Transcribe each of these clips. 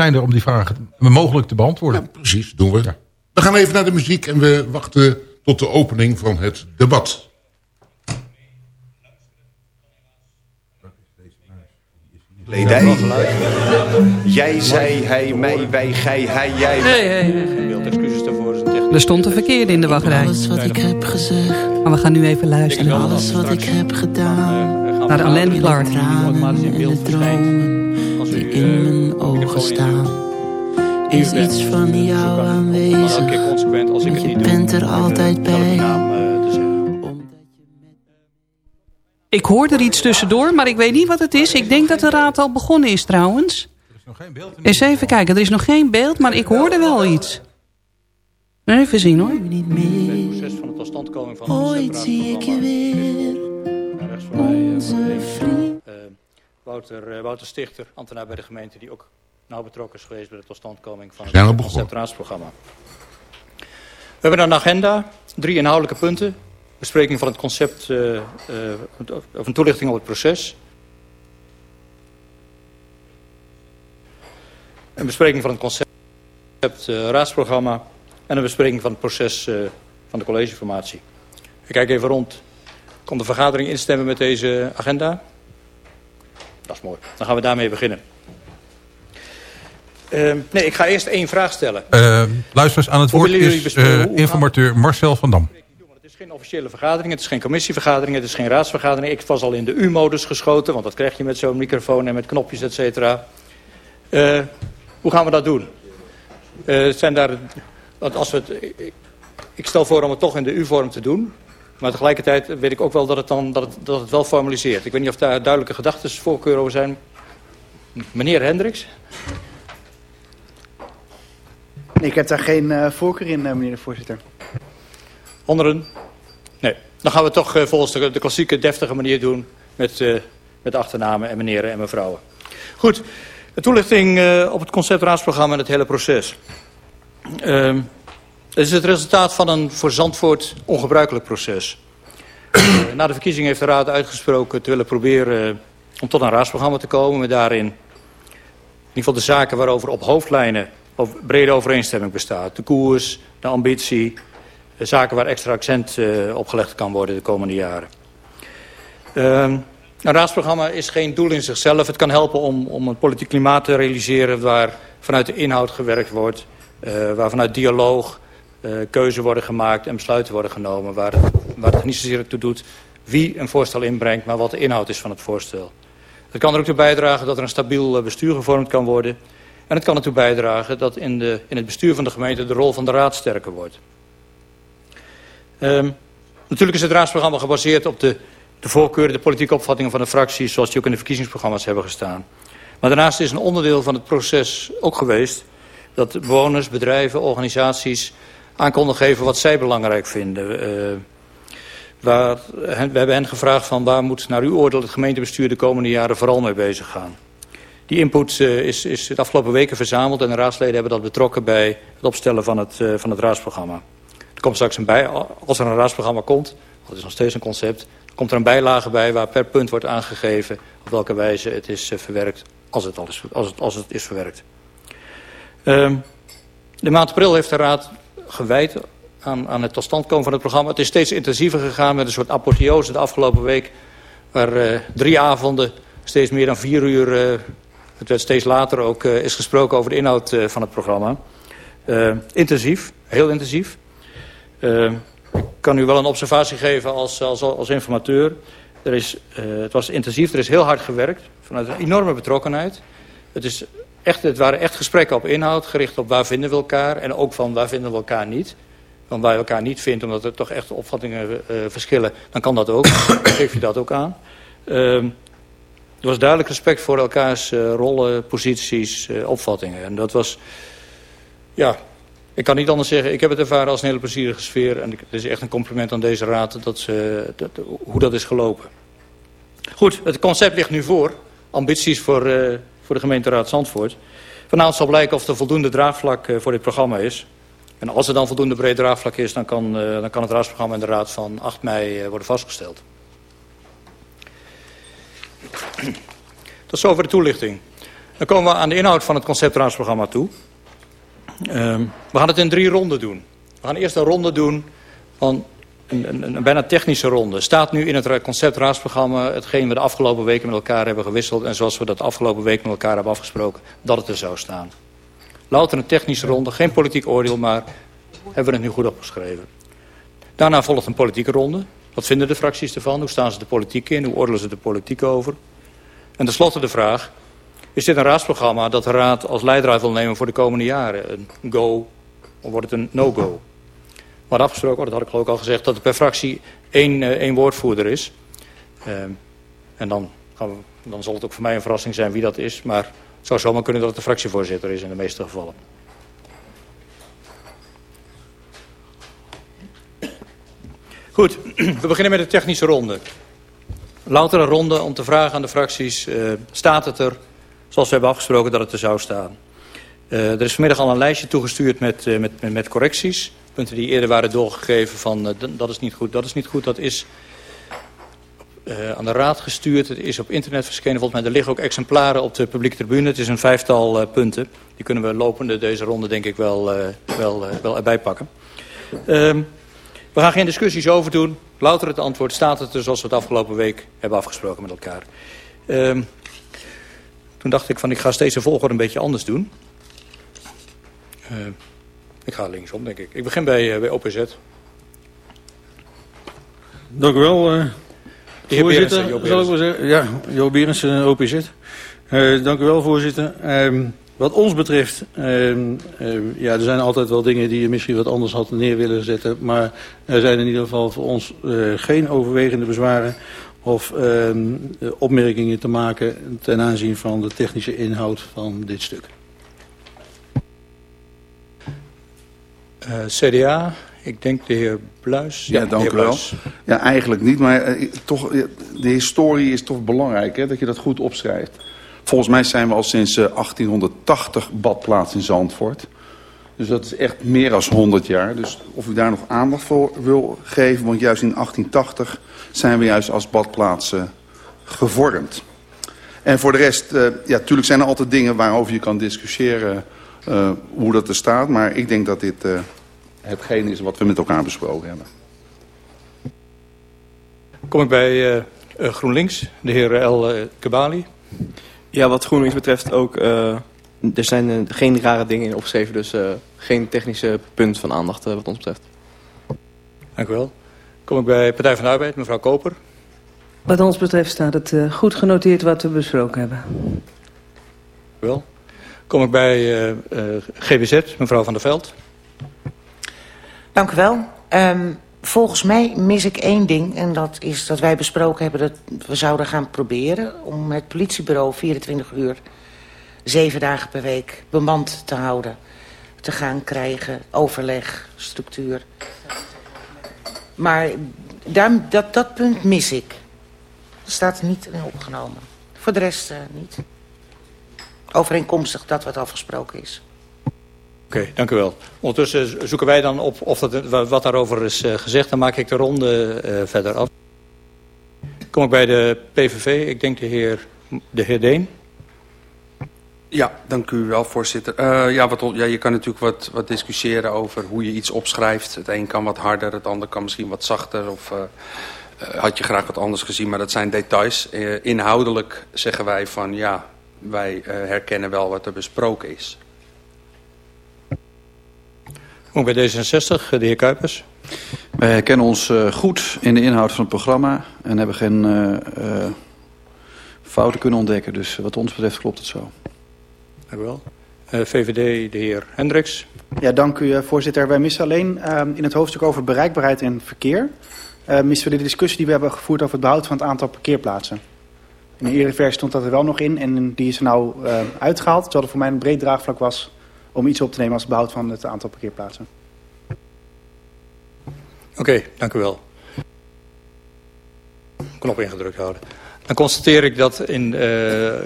zijn er om die vragen mogelijk te beantwoorden. Ja, precies, doen we. We gaan even naar de muziek en we wachten tot de opening van het debat. Kledij. Jij, zij, hij, mij, wij, gij, hij, jij. Hey, hey, hey. excuses daarvoor. Is een er stond een verkeerde in de wachtrij. Alles wat ik heb gezegd. Maar we gaan nu even luisteren. Alles wat ik heb gedaan. Naar Alain Clark. Tranen en de dromen die in mijn ogen staan. Is iets van jou aanwezig. Want je bent er altijd bij. Ik hoor er iets tussendoor, maar ik weet niet wat het is. Ik denk dat de raad al begonnen is trouwens. Er is nog geen beeld. Eens even kijken, er is nog geen beeld, maar ik hoorde wel iets. Even zien hoor. Niet meer. Ooit zie ik je weer. Onze vriend. Uh, Wouter, Wouter Stichter, ambtenaar bij de gemeente, die ook nauw betrokken is geweest bij de totstandkoming van het conceptraadsprogramma. We hebben een agenda, drie inhoudelijke punten bespreking van het concept, uh, uh, of een toelichting op het proces. Een bespreking van het concept uh, raadsprogramma en een bespreking van het proces van de collegeformatie. Ik kijk even rond. Komt de vergadering instemmen met deze agenda? Dat is mooi. Dan gaan we daarmee beginnen. nee, ik ga eerst één vraag stellen. luisteraars, aan het woord is informateur Marcel van Dam geen officiële vergadering, het is geen commissievergadering, het is geen raadsvergadering. Ik was al in de U-modus geschoten, want dat krijg je met zo'n microfoon en met knopjes, et cetera. Uh, hoe gaan we dat doen? Uh, zijn daar, als we het, ik, ik, stel voor om het toch in de U-vorm te doen. Maar tegelijkertijd weet ik ook wel dat het, dan, dat het, dat het wel formaliseert. Ik weet niet of daar duidelijke gedachten, voorkeur over zijn. Meneer Hendricks? Nee, ik heb daar geen uh, voorkeur in, meneer de voorzitter. Anderen? Nee. Dan gaan we toch uh, volgens de, de, klassieke deftige manier doen met, met achternamen en meneren en mevrouwen. Goed, de toelichting op het conceptraadsprogramma en het hele proces. Ehm, het is het resultaat van een voor Zandvoort ongebruikelijk proces. na de verkiezing heeft de Raad uitgesproken te willen proberen om tot een raadsprogramma te komen... met daarin in ieder geval de zaken waarover op hoofdlijnen of brede overeenstemming bestaat. De koers, de ambitie, zaken waar extra accent uh, op gelegd kan worden de komende jaren. Uh, een raadsprogramma is geen doel in zichzelf. Het kan helpen om, om een politiek klimaat te realiseren waar vanuit de inhoud gewerkt wordt. Waar vanuit dialoog keuze worden gemaakt en besluiten worden genomen. Waar, waar het niet zozeer toe doet wie een voorstel inbrengt, maar wat de inhoud is van het voorstel. Het kan er ook toe bijdragen dat er een stabiel bestuur gevormd kan worden. En het kan ertoe bijdragen dat in, de, in het bestuur van de gemeente de rol van de raad sterker wordt. Um, natuurlijk is het raadsprogramma gebaseerd op de, de voorkeuren, de politieke opvattingen van de fracties... zoals die ook in de verkiezingsprogramma's hebben gestaan. Maar daarnaast is een onderdeel van het proces ook geweest... dat bewoners, bedrijven, organisaties aan konden geven wat zij belangrijk vinden. Uh, waar, we hebben hen gevraagd van waar moet naar uw oordeel het gemeentebestuur de komende jaren vooral mee bezig gaan. Die input uh, is, is de afgelopen weken verzameld en de raadsleden hebben dat betrokken bij het opstellen van het, uh, van het raadsprogramma. Er komt straks een bij, als er een raadsprogramma komt, dat is nog steeds een concept, komt er een bijlage bij waar per punt wordt aangegeven op welke wijze het is verwerkt, als het, is, als het, is verwerkt. Um, de maand april heeft de Raad gewijd aan, aan het totstandkomen van het programma. Het is steeds intensiever gegaan met een soort apotheose de afgelopen week, waar uh, drie avonden, steeds meer dan vier uur, uh, het werd steeds later ook, is gesproken over de inhoud van het programma. intensief, heel intensief. Ik kan u wel een observatie geven als, als, als informateur. Er is, het was intensief, er is heel hard gewerkt. Vanuit een enorme betrokkenheid. Het, is echt, het waren echt gesprekken op inhoud, gericht op waar vinden we elkaar. En ook van waar vinden we elkaar niet. Want waar je elkaar niet vindt, omdat er toch echt opvattingen uh, verschillen, dan kan dat ook. geef je dat ook aan. Uh, er was duidelijk respect voor elkaars uh, rollen, posities, uh, opvattingen. En dat was, ja, ik kan niet anders zeggen, ik heb het ervaren als een hele plezierige sfeer. En het is echt een compliment aan deze raad dat ze, dat, hoe dat is gelopen. Goed, het concept ligt nu voor. Ambities voor, voor de gemeenteraad Zandvoort. Vanavond zal blijken of er voldoende draagvlak uh, voor dit programma is. En als er dan voldoende breed draagvlak is, dan kan, uh, dan kan het raadsprogramma in de raad van 8 mei worden vastgesteld. Tot zover de toelichting. Dan komen we aan de inhoud van het conceptraadsprogramma toe. Ehm, we gaan het in drie ronden doen. We gaan eerst een ronde doen van een, een, bijna technische ronde. Staat nu in het conceptraadsprogramma hetgeen we de afgelopen weken met elkaar hebben gewisseld... en zoals we dat afgelopen week met elkaar hebben afgesproken, dat het er zou staan. Louter een technische ronde, geen politiek oordeel, maar hebben we het nu goed opgeschreven. Daarna volgt een politieke ronde. Wat vinden de fracties ervan? Hoe staan ze de politiek in? Hoe oordelen ze de politiek over? En tenslotte de vraag, is dit een raadsprogramma dat de Raad als leidraad wil nemen voor de komende jaren? Een go of wordt het een no-go? Maar afgesproken, dat had ik ik al gezegd, dat er per fractie één, uh, één woordvoerder is. Uh, en dan, dan zal het ook voor mij een verrassing zijn wie dat is. Maar het zou zomaar kunnen dat het de fractievoorzitter is in de meeste gevallen. Goed, we beginnen met de technische ronde. Louter een ronde om te vragen aan de fracties, uh, staat het er zoals we hebben afgesproken dat het er zou staan. Er is vanmiddag al een lijstje toegestuurd met, met, met, correcties. Punten die eerder waren doorgegeven van uh, dat is niet goed, dat is niet goed. Dat is aan de raad gestuurd. Het is op internet verschenen. Volgens mij er liggen ook exemplaren op de publieke tribune. Het is een vijftal punten. Die kunnen we lopende deze ronde denk ik wel, wel, wel erbij pakken. Ehm, we gaan geen discussies over doen. Louter het antwoord staat het er zoals we het afgelopen week hebben afgesproken met elkaar. Um, toen dacht ik van ik ga steeds de volgorde een beetje anders doen. Ik ga linksom denk ik. Ik begin bij, uh, bij OPZ. Dank u wel, uh, voorzitter. Berensen, zal ik wel zeggen. Ja, Jo Berensen, OPZ. dank u wel, voorzitter. Um, wat ons betreft, uh, uh, ja, er zijn altijd wel dingen die je misschien wat anders had neer willen zetten. Maar er zijn in ieder geval voor ons geen overwegende bezwaren of opmerkingen te maken ten aanzien van de technische inhoud van dit stuk. CDA, ik denk de heer Bluis. Ja, ja dank u wel. Ja, eigenlijk niet, maar uh, toch, de historie is toch belangrijk, hè, dat je dat goed opschrijft. Volgens mij zijn we al sinds 1880 eh, badplaats in Zandvoort. Dus dat is echt meer dan 100 jaar. Dus of u daar nog aandacht voor wil geven, want juist in 1880 zijn we juist als badplaats uh, gevormd. En voor de rest, uh, ja, natuurlijk zijn er altijd dingen waarover je kan discussiëren uh, hoe dat er staat. Maar ik denk dat dit hetgeen is wat we met elkaar besproken hebben. Kom ik bij GroenLinks, de heer El Kabali. Ja, wat GroenLinks betreft ook... Uh, er zijn uh, geen rare dingen in opgeschreven, dus uh, geen technische punt van aandacht wat ons betreft. Dank u wel. Kom ik bij Partij van de Arbeid, mevrouw Koper. Wat ons betreft staat het goed genoteerd wat we besproken hebben. Dank u wel. Kom ik bij GBZ, mevrouw Van der Veld. Dank u wel. Um, Volgens mij mis ik één ding. En dat is dat wij besproken hebben dat we zouden gaan proberen... om het politiebureau 24 uur, zeven dagen per week bemand te houden. Te gaan krijgen, overleg, structuur. Maar daar, dat, dat punt mis ik. Dat staat er niet in opgenomen. Voor de rest uh, niet. Overeenkomstig dat wat afgesproken is. Oké, okay, dank u wel. Ondertussen zoeken wij dan op of dat, wat daarover is uh, gezegd. Dan maak ik de ronde uh, verder af. Kom ik bij de PVV. Ik denk de heer, de heer Deen. Ja, dank u wel, voorzitter. Uh, ja, wat, ja, je kan natuurlijk wat, wat discussiëren over hoe je iets opschrijft. Het een kan wat harder, het ander kan misschien wat zachter. Of had je graag wat anders gezien, maar dat zijn details. inhoudelijk zeggen wij van ja, wij herkennen wel wat er besproken is. Ook bij D66, de heer Kuipers. Wij herkennen ons uh, goed in de inhoud van het programma en hebben geen uh, uh, fouten kunnen ontdekken. Dus wat ons betreft klopt het zo. Dank u wel. VVD, de heer Hendricks. Ja, dank u voorzitter. Wij missen alleen in het hoofdstuk over bereikbaarheid en verkeer... missen we de discussie die we hebben gevoerd over het behoud van het aantal parkeerplaatsen. In de eerdere versie stond dat er wel nog in en die is er nou uitgehaald. Terwijl er voor mij een breed draagvlak was om iets op te nemen als behoud van het aantal parkeerplaatsen. Oké, dank u wel. Knop ingedrukt houden. Dan constateer ik dat, in, uh, uh,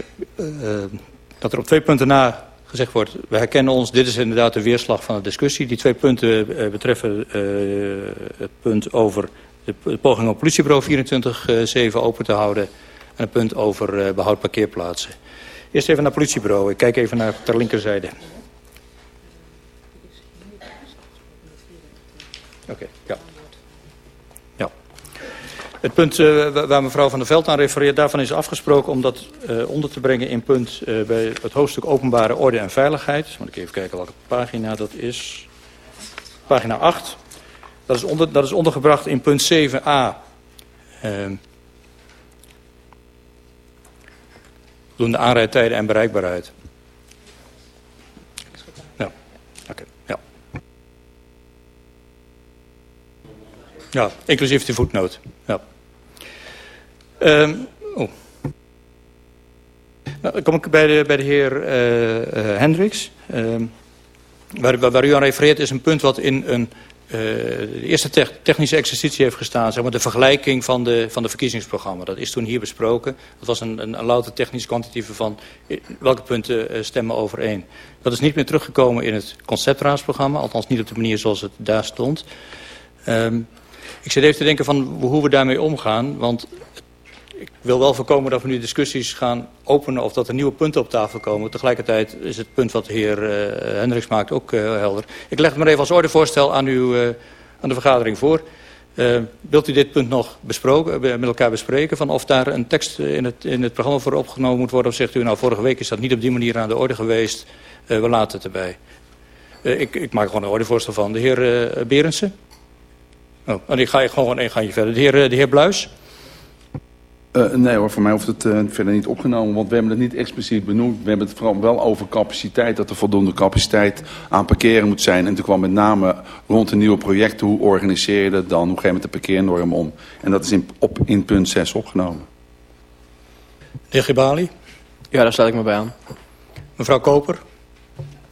dat er op twee punten na gezegd wordt... we herkennen ons, dit is inderdaad de weerslag van de discussie. Die twee punten uh, betreffen het punt over de poging om politiebureau 24-7 open te houden... en het punt over behoud parkeerplaatsen. Eerst even naar het politiebureau. Ik kijk even naar ter linkerzijde. Oké, ja. Ja. Het punt uh, waar mevrouw Van der Veld aan refereert, daarvan is afgesproken om dat onder te brengen in punt bij het hoofdstuk openbare orde en veiligheid. Moet ik even kijken welke pagina dat is. Pagina 8. Dat is, onder, dat is ondergebracht in punt 7a. doen de aanrijdtijden en bereikbaarheid. Ja, oké, ja. Ja, inclusief de voetnoot. Ja. Um, oh. Nou, dan kom ik bij de, bij de heer uh, uh, Hendricks. Uh, waar, waar, u aan refereert is een punt wat in een uh, de eerste te technische exercitie heeft gestaan. Zeg maar, de vergelijking van de, van de verkiezingsprogramma. Dat is toen hier besproken. Dat was een, een, een louter technisch kwantitatieve van welke punten uh, stemmen overeen. Dat is niet meer teruggekomen in het conceptraadsprogramma. Althans niet op de manier zoals het daar stond. Um, ik zit even te denken van hoe we daarmee omgaan. Want ik wil wel voorkomen dat we nu discussies gaan openen... of dat er nieuwe punten op tafel komen. Tegelijkertijd is het punt wat de heer uh, Hendricks maakt ook uh, helder. Ik leg het maar even als ordevoorstel aan, uw, uh, aan de vergadering voor. wilt u dit punt nog besproken, met elkaar bespreken? Van of daar een tekst in het, in het programma voor opgenomen moet worden? Of zegt u, nou vorige week is dat niet op die manier aan de orde geweest. we laten het erbij. ik, ik maak gewoon een ordevoorstel van. De heer Berendsen? Oh, en ik ga gewoon een gangje verder. De heer, de heer Bluis? Uh, nee hoor, voor mij hoeft het uh, verder niet opgenomen, want we hebben het niet expliciet benoemd. We hebben het vooral wel over capaciteit, dat er voldoende capaciteit aan parkeren moet zijn. En toen kwam met name rond de nieuwe projecten, hoe organiseer je dat dan, hoe ga je met de parkeernorm om. En dat is in, op, in punt 6 opgenomen. De heer Gibali? Ja, daar sluit ik me bij aan. Mevrouw Koper?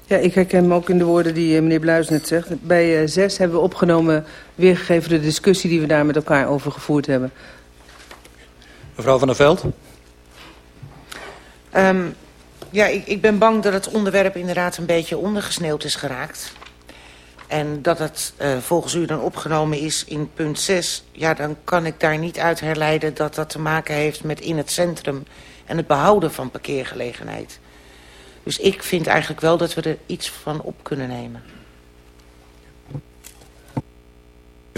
Ja, ik herken hem ook in de woorden die meneer Bluis net zegt. Bij uh, 6 hebben we opgenomen, weergegeven de discussie die we daar met elkaar over gevoerd hebben. Mevrouw van der Veld. Um, ja, ik, ik ben bang dat het onderwerp inderdaad een beetje ondergesneeuwd is geraakt. En dat het uh, volgens u dan opgenomen is in punt 6... ja, dan kan ik daar niet uit herleiden dat dat te maken heeft met in het centrum... en het behouden van parkeergelegenheid. Dus ik vind eigenlijk wel dat we er iets van op kunnen nemen.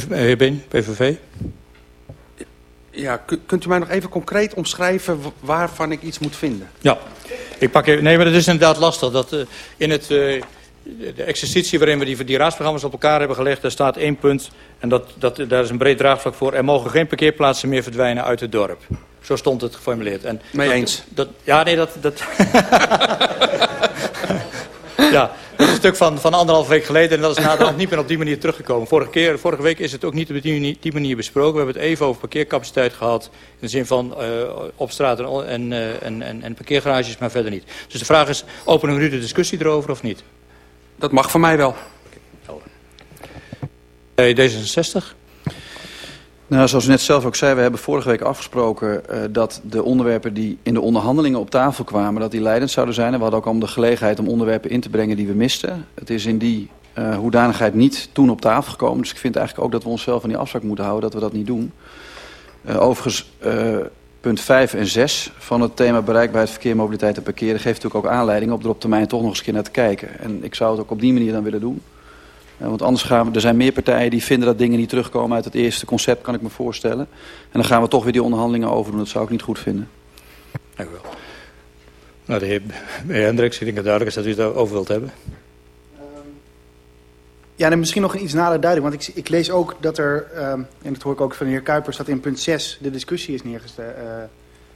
Heer Ben, PVV. Ja, kunt u mij nog even concreet omschrijven waarvan ik iets moet vinden? Ja, ik pak even, nee, maar dat is inderdaad lastig. Dat, uh, in het, uh, de exercitie waarin we die, die raadsprogramma's op elkaar hebben gelegd... daar staat één punt, en dat, dat, daar is een breed draagvlak voor... er mogen geen parkeerplaatsen meer verdwijnen uit het dorp. Zo stond het geformuleerd. En Mee dat, eens? Dat, ja, nee, dat... dat ja, dat is een stuk van, van anderhalf week geleden en dat is naderhand niet meer op die manier teruggekomen. Vorige, keer, vorige week is het ook niet op die, die manier besproken. We hebben het even over parkeercapaciteit gehad. In de zin van uh, op straat en, uh, en, en, en parkeergarages, maar verder niet. Dus de vraag is, openen we nu de discussie erover of niet? Dat mag van mij wel. Okay. D66? Nou, zoals u net zelf ook zei, we hebben vorige week afgesproken uh, dat de onderwerpen die in de onderhandelingen op tafel kwamen, dat die leidend zouden zijn. En we hadden ook al de gelegenheid om onderwerpen in te brengen die we misten. Het is in die uh, hoedanigheid niet toen op tafel gekomen. Dus ik vind eigenlijk ook dat we onszelf aan die afspraak moeten houden dat we dat niet doen. Uh, overigens, punt 5 en 6 van het thema bereikbaarheid, verkeer, mobiliteit en parkeren geeft natuurlijk ook aanleiding om er op termijn toch nog eens een keer naar te kijken. En ik zou het ook op die manier dan willen doen. Ja, want anders gaan we, er zijn meer partijen die vinden dat dingen niet terugkomen uit het eerste concept, kan ik me voorstellen. En dan gaan we toch weer die onderhandelingen overdoen. Dat zou ik niet goed vinden. Dank u wel. Nou, de heer, de heer Hendricks, ik denk dat duidelijk is dat u het over wilt hebben. Ja, en misschien nog een iets nader duiding. Want ik, ik lees ook dat er, um, en dat hoor ik ook van de heer Kuipers... dat in punt 6 de discussie is neergezet, uh,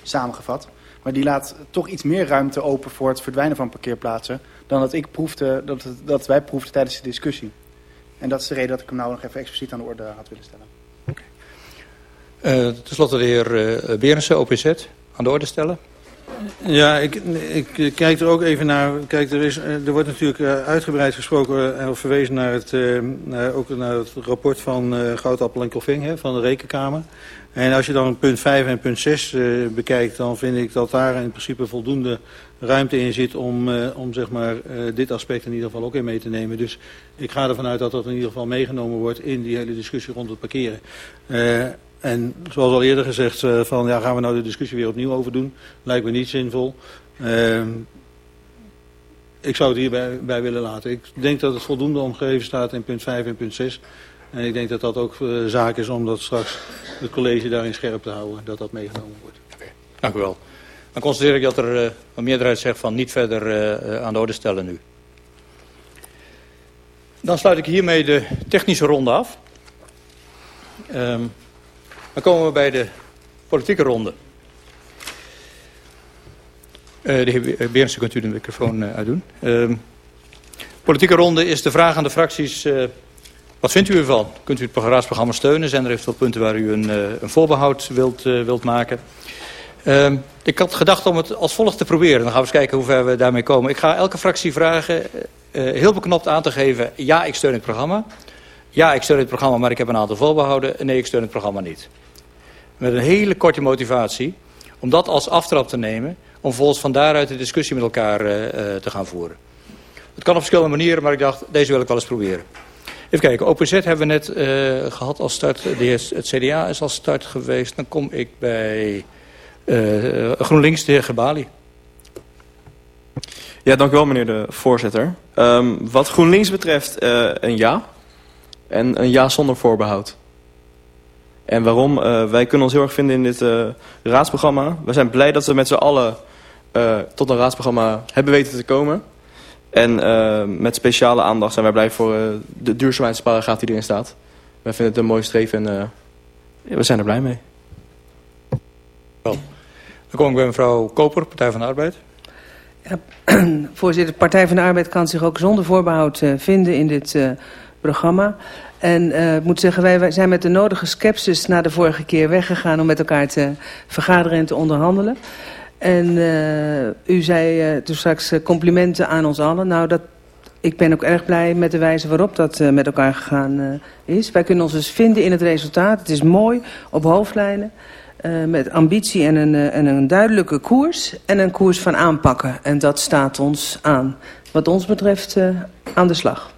samengevat. Maar die laat toch iets meer ruimte open voor het verdwijnen van parkeerplaatsen... dan dat, ik proefde, dat, dat wij proefden tijdens de discussie. En dat is de reden dat ik hem nou nog even expliciet aan de orde had willen stellen. Okay. Uh, ten slotte de heer uh, Berensen, OPZ, aan de orde stellen. Ja, ik, ik, kijk er ook even naar. Kijk, er, is, er wordt natuurlijk uitgebreid gesproken of verwezen naar het, naar, ook naar het rapport van Goudappel en Koffing hè, van de Rekenkamer. En als je dan punt 5 en punt 6 uh, bekijkt, dan vind ik dat daar in principe voldoende ruimte in zit om, uh, om zeg maar, uh, dit aspect in ieder geval ook in mee te nemen. Dus ik ga ervan uit dat dat in ieder geval meegenomen wordt in die hele discussie rond het parkeren. En zoals al eerder gezegd, van, ja, gaan we nou de discussie weer opnieuw over doen? Lijkt me niet zinvol. Ik zou het hierbij bij willen laten. Ik denk dat het voldoende omgeven staat in punt 5 en punt 6. En ik denk dat dat ook zaak is om dat straks het college daarin scherp te houden. Dat dat meegenomen wordt. Dank u wel. Dan constateer ik dat er uh, een meerderheid zegt van niet verder uh, aan de orde stellen nu. Dan sluit ik hiermee de technische ronde af. Um, dan komen we bij de politieke ronde. De heer Berensen, kunt u de microfoon uitdoen. Uh, politieke ronde is de vraag aan de fracties... Wat vindt u ervan? Kunt u het raadsprogramma steunen? Zijn er eventueel punten waar u een, een voorbehoud wilt, wilt maken? Ehm, ik had gedacht om het als volgt te proberen. Dan gaan we eens kijken hoe ver we daarmee komen. Ik ga elke fractie vragen heel beknopt aan te geven... ja, ik steun het programma. Ja, ik steun het programma, maar ik heb een aantal voorbehouden. Nee, ik steun het programma niet. Met een hele korte motivatie om dat als aftrap te nemen om volgens van daaruit de discussie met elkaar uh, te gaan voeren. Het kan op verschillende manieren, maar ik dacht, deze wil ik wel eens proberen. Even kijken, OPZ hebben we net gehad als start. Het CDA is als start geweest. Dan kom ik bij uh, GroenLinks, de heer Gebali. Ja, dank u wel meneer de voorzitter. Um, wat GroenLinks betreft een ja. En een ja zonder voorbehoud. En waarom? Uh, wij kunnen ons heel erg vinden in dit uh, raadsprogramma. We zijn blij dat we met z'n allen uh, tot een raadsprogramma hebben weten te komen. En met speciale aandacht zijn wij blij voor de duurzaamheidsparagraaf die erin staat. Wij vinden het een mooi streven en we zijn er blij mee. Wel. Dan kom ik bij mevrouw Koper, Partij van de Arbeid. Ja, voorzitter, Partij van de Arbeid kan zich ook zonder voorbehoud vinden in dit programma. En uh, ik moet zeggen, wij, wij zijn met de nodige sceptisch na de vorige keer weggegaan om met elkaar te vergaderen en te onderhandelen. En uh, u zei uh, toen straks complimenten aan ons allen. Nou, dat, ik ben ook erg blij met de wijze waarop dat met elkaar gegaan is. Wij kunnen ons dus vinden in het resultaat. Het is mooi, op hoofdlijnen. Met ambitie en een, en een duidelijke koers. En een koers van aanpakken. En dat staat ons aan. Wat ons betreft aan de slag.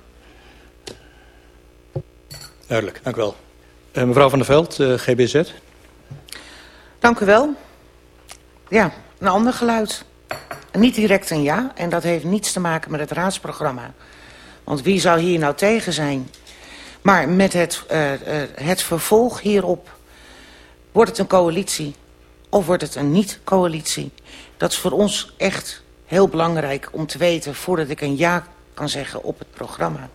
Duidelijk, dank u wel. Uh, mevrouw van der Veld, uh, eh, GBZ. Dank u wel. Ja, een ander geluid. Niet direct een ja, en dat heeft niets te maken met het raadsprogramma. Want wie zou hier nou tegen zijn? Maar met het, uh, het vervolg hierop... wordt het een coalitie of wordt het een niet-coalitie? Dat is voor ons echt heel belangrijk om te weten... voordat ik een ja kan zeggen op het programma.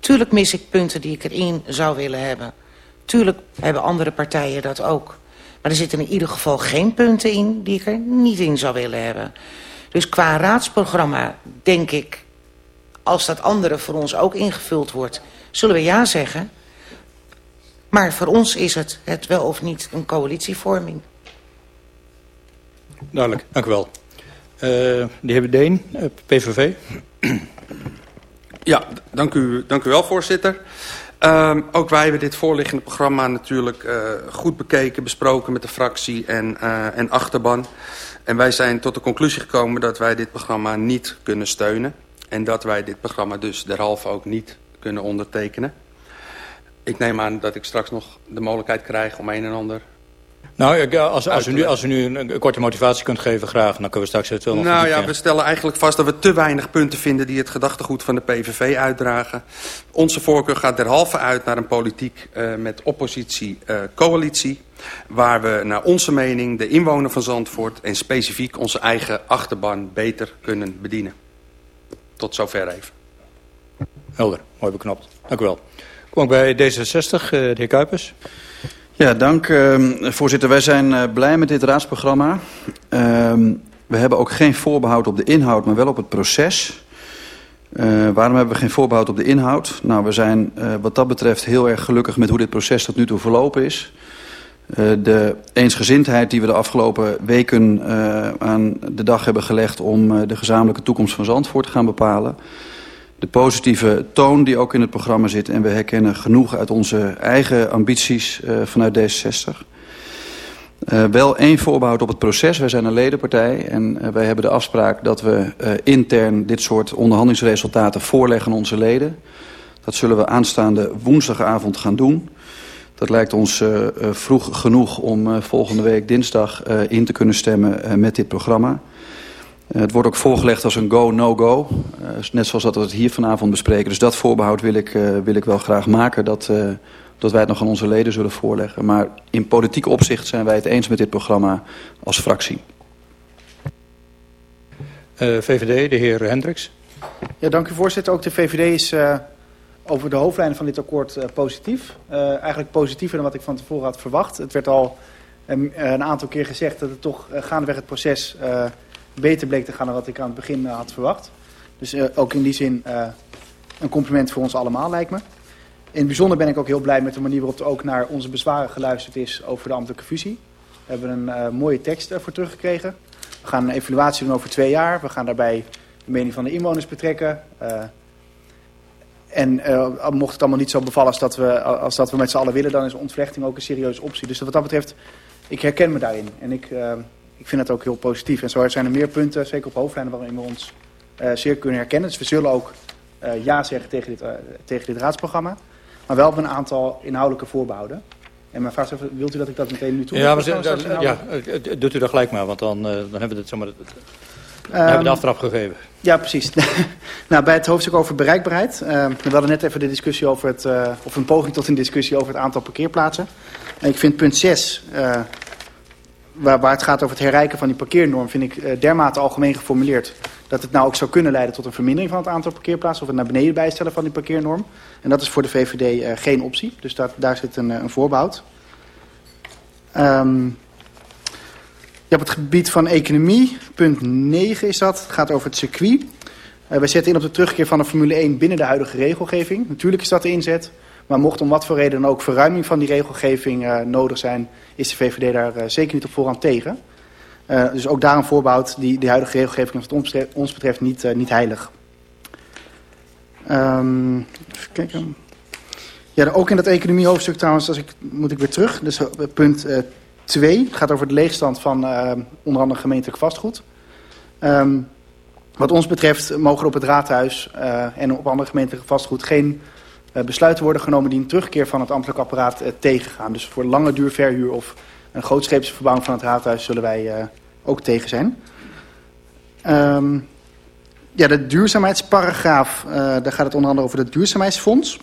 Tuurlijk mis ik punten die ik erin zou willen hebben. Tuurlijk hebben andere partijen dat ook. Maar er zitten in ieder geval geen punten in die ik er niet in zou willen hebben. Dus qua raadsprogramma denk ik, als dat andere voor ons ook ingevuld wordt, zullen we ja zeggen. Maar voor ons is het, het wel of niet een coalitievorming. Duidelijk, dank u wel. Uh, de heer Deen, eh, PVV. Ja, dank u, dank u wel, voorzitter. Um, ook wij hebben dit voorliggende programma natuurlijk uh, goed bekeken, besproken met de fractie en, uh, en achterban. En wij zijn tot de conclusie gekomen dat wij dit programma niet kunnen steunen. En dat wij dit programma dus derhalve ook niet kunnen ondertekenen. Ik neem aan dat ik straks nog de mogelijkheid krijg om een en ander nou, als, als, u nu, als u nu een korte motivatie kunt geven, graag. Dan kunnen we straks het wel nog Nou ja, we stellen eigenlijk vast dat we te weinig punten vinden... die het gedachtegoed van de PVV uitdragen. Onze voorkeur gaat derhalve uit naar een politiek uh, met oppositie-coalitie... Uh, waar we naar onze mening de inwoner van Zandvoort... en specifiek onze eigen achterban beter kunnen bedienen. Tot zover even. Helder, mooi beknopt. Dank u wel. Ik bij D66, uh, de heer Kuipers. Ja, dank uh, voorzitter. Wij zijn uh, blij met dit raadsprogramma. Uh, we hebben ook geen voorbehoud op de inhoud, maar wel op het proces. Uh, waarom hebben we geen voorbehoud op de inhoud? Nou, we zijn wat dat betreft heel erg gelukkig met hoe dit proces tot nu toe verlopen is. de eensgezindheid die we de afgelopen weken aan de dag hebben gelegd... om de gezamenlijke toekomst van Zandvoort te gaan bepalen de positieve toon die ook in het programma zit. En we herkennen genoeg uit onze eigen ambities uh, vanuit D66. Uh, wel één voorbehoud op het proces. Wij zijn een ledenpartij en uh, wij hebben de afspraak dat we intern dit soort onderhandelingsresultaten voorleggen aan onze leden. Dat zullen we aanstaande woensdagavond gaan doen. Dat lijkt ons vroeg genoeg om volgende week dinsdag in te kunnen stemmen met dit programma. Het wordt ook voorgelegd als een go-no-go. net zoals dat we het hier vanavond bespreken. Dus dat voorbehoud wil ik, wil ik wel graag maken. Dat, dat wij het nog aan onze leden zullen voorleggen. Maar in politiek opzicht zijn wij het eens met dit programma als fractie. VVD, de heer Hendricks. Ja, dank u voorzitter. Ook de VVD is uh, over de hoofdlijnen van dit akkoord uh, positief. Uh, eigenlijk positiever dan wat ik van tevoren had verwacht. Het werd al een, een aantal keer gezegd dat het toch gaandeweg het proces beter bleek te gaan dan wat ik aan het begin had verwacht. Dus ook in die zin een compliment voor ons allemaal lijkt me. In het bijzonder ben ik ook heel blij met de manier waarop er ook naar onze bezwaren geluisterd is over de ambtelijke fusie. We hebben een mooie tekst ervoor teruggekregen. We gaan een evaluatie doen over twee jaar. We gaan daarbij de mening van de inwoners betrekken. En mocht het allemaal niet zo bevallen als dat we, als dat we met z'n allen willen, dan is ontvlechting ook een serieuze optie. Dus wat dat betreft, ik herken me daarin. En ik, ik vind het ook heel positief. En zo zijn er meer punten, zeker op hoofdlijnen, waarin we ons zeer kunnen herkennen. Dus we zullen ook ja zeggen tegen dit, tegen dit raadsprogramma. Maar wel op een aantal inhoudelijke voorbehouden. En mijn vraag is even, wilt u dat ik dat meteen nu toe? Ja, maar, ja, doet u dat gelijk maar, want dan, dan hebben we het zomaar... We hebben de ehm, aftrap gegeven. Ja, precies. nou, bij het hoofdstuk over bereikbaarheid. Uh, we hadden net even de discussie over het, of een poging tot een discussie over het aantal parkeerplaatsen. En ik vind punt 6, uh, eh, waar, waar het gaat over het herrijken van die parkeernorm, vind ik uh, dermate algemeen geformuleerd. Dat het nou ook zou kunnen leiden tot een vermindering van het aantal parkeerplaatsen. Of het naar beneden bijstellen van die parkeernorm. En dat is voor de VVD geen optie. Dus dat, daar zit een, een voorbehoud. Um, het gebied van economie, punt 9 is dat. Het gaat over het circuit. Wij zetten in op de terugkeer van de Formule 1 binnen de huidige regelgeving. Natuurlijk is dat de inzet. Maar mocht om wat voor reden ook verruiming van die regelgeving uh, nodig zijn... is de VVD daar uh, zeker niet op voorhand tegen. dus ook daar een voorbehoud. Die, die huidige regelgeving wat ons betreft niet, niet heilig. Um, even kijken. Ja, ook in dat economiehoofdstuk trouwens, als ik, moet ik weer terug. Dus punt 2 gaat over de leegstand van onder andere gemeentelijk vastgoed. Um, wat ons betreft mogen op het raadhuis en op andere gemeentelijke vastgoed geen besluiten worden genomen die een terugkeer van het ambtelijk apparaat tegengaan. Dus voor lange duur verhuur of een grootscheepse verbouwing van het raadhuis zullen wij ook tegen zijn. Um, ja, de duurzaamheidsparagraaf, daar gaat het onder andere over het duurzaamheidsfonds.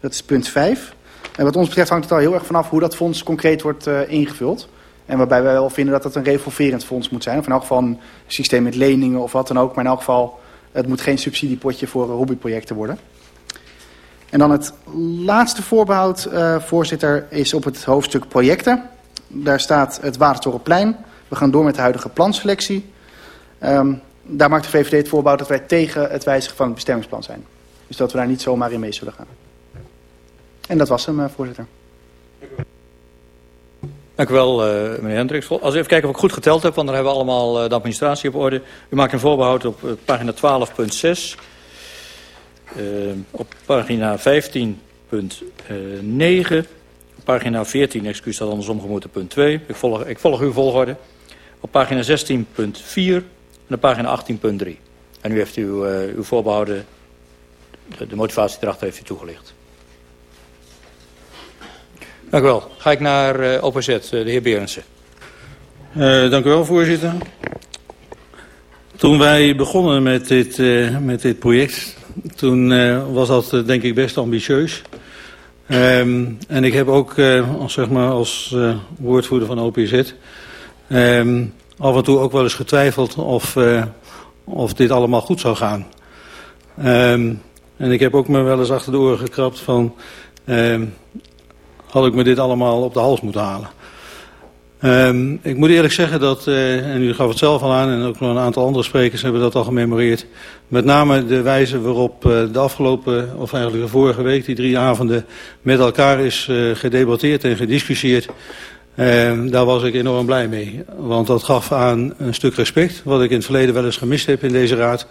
Dat is punt 5. En wat ons betreft hangt het al heel erg vanaf hoe dat fonds concreet wordt ingevuld. En waarbij wij wel vinden dat het een revolverend fonds moet zijn. Of in elk geval een systeem met leningen of wat dan ook. Maar in elk geval, het moet geen subsidiepotje voor hobbyprojecten worden. En dan het laatste voorbehoud, uh, voorzitter, is op het hoofdstuk projecten. Daar staat het Watertorenplein. We gaan door met de huidige planselectie. Um, daar maakt de VVD het voorbehoud dat wij tegen het wijzigen van het bestemmingsplan zijn. Dus dat we daar niet zomaar in mee zullen gaan. En dat was hem, eh, voorzitter. Dank u wel, uh, meneer Hendricks. Als we even kijken of ik goed geteld heb, want dan hebben we allemaal de administratie op orde. U maakt een voorbehoud op pagina 12.6. op pagina 15.9. pagina 14, excuus dat andersom gemoeten, punt 2. Ik volg, ik volg uw volgorde. Op pagina 16.4 en op pagina 18.3. En u heeft uw, uw voorbehouden, de, de motivatie erachter heeft u toegelicht. Dank u wel. Ga ik naar uh, eh, OPZ, eh, de heer Berensen. Dank u wel, voorzitter. Toen wij begonnen met dit, met dit project, toen was dat denk ik best ambitieus. Um, en ik heb ook als, zeg maar, als woordvoerder van OPZ ehm, af en toe ook wel eens getwijfeld of, of dit allemaal goed zou gaan. Um, en ik heb ook me wel eens achter de oren gekrapt van had ik me dit allemaal op de hals moeten halen. Um, ik moet eerlijk zeggen dat, uh, en u gaf het zelf al aan en ook nog een aantal andere sprekers hebben dat al gememoreerd. Met name de wijze waarop uh, de afgelopen, of eigenlijk de vorige week, die drie avonden met elkaar is uh, gedebatteerd en gediscussieerd. Uh, daar was ik enorm blij mee. Want dat gaf aan een stuk respect, wat ik in het verleden wel eens gemist heb in deze raad.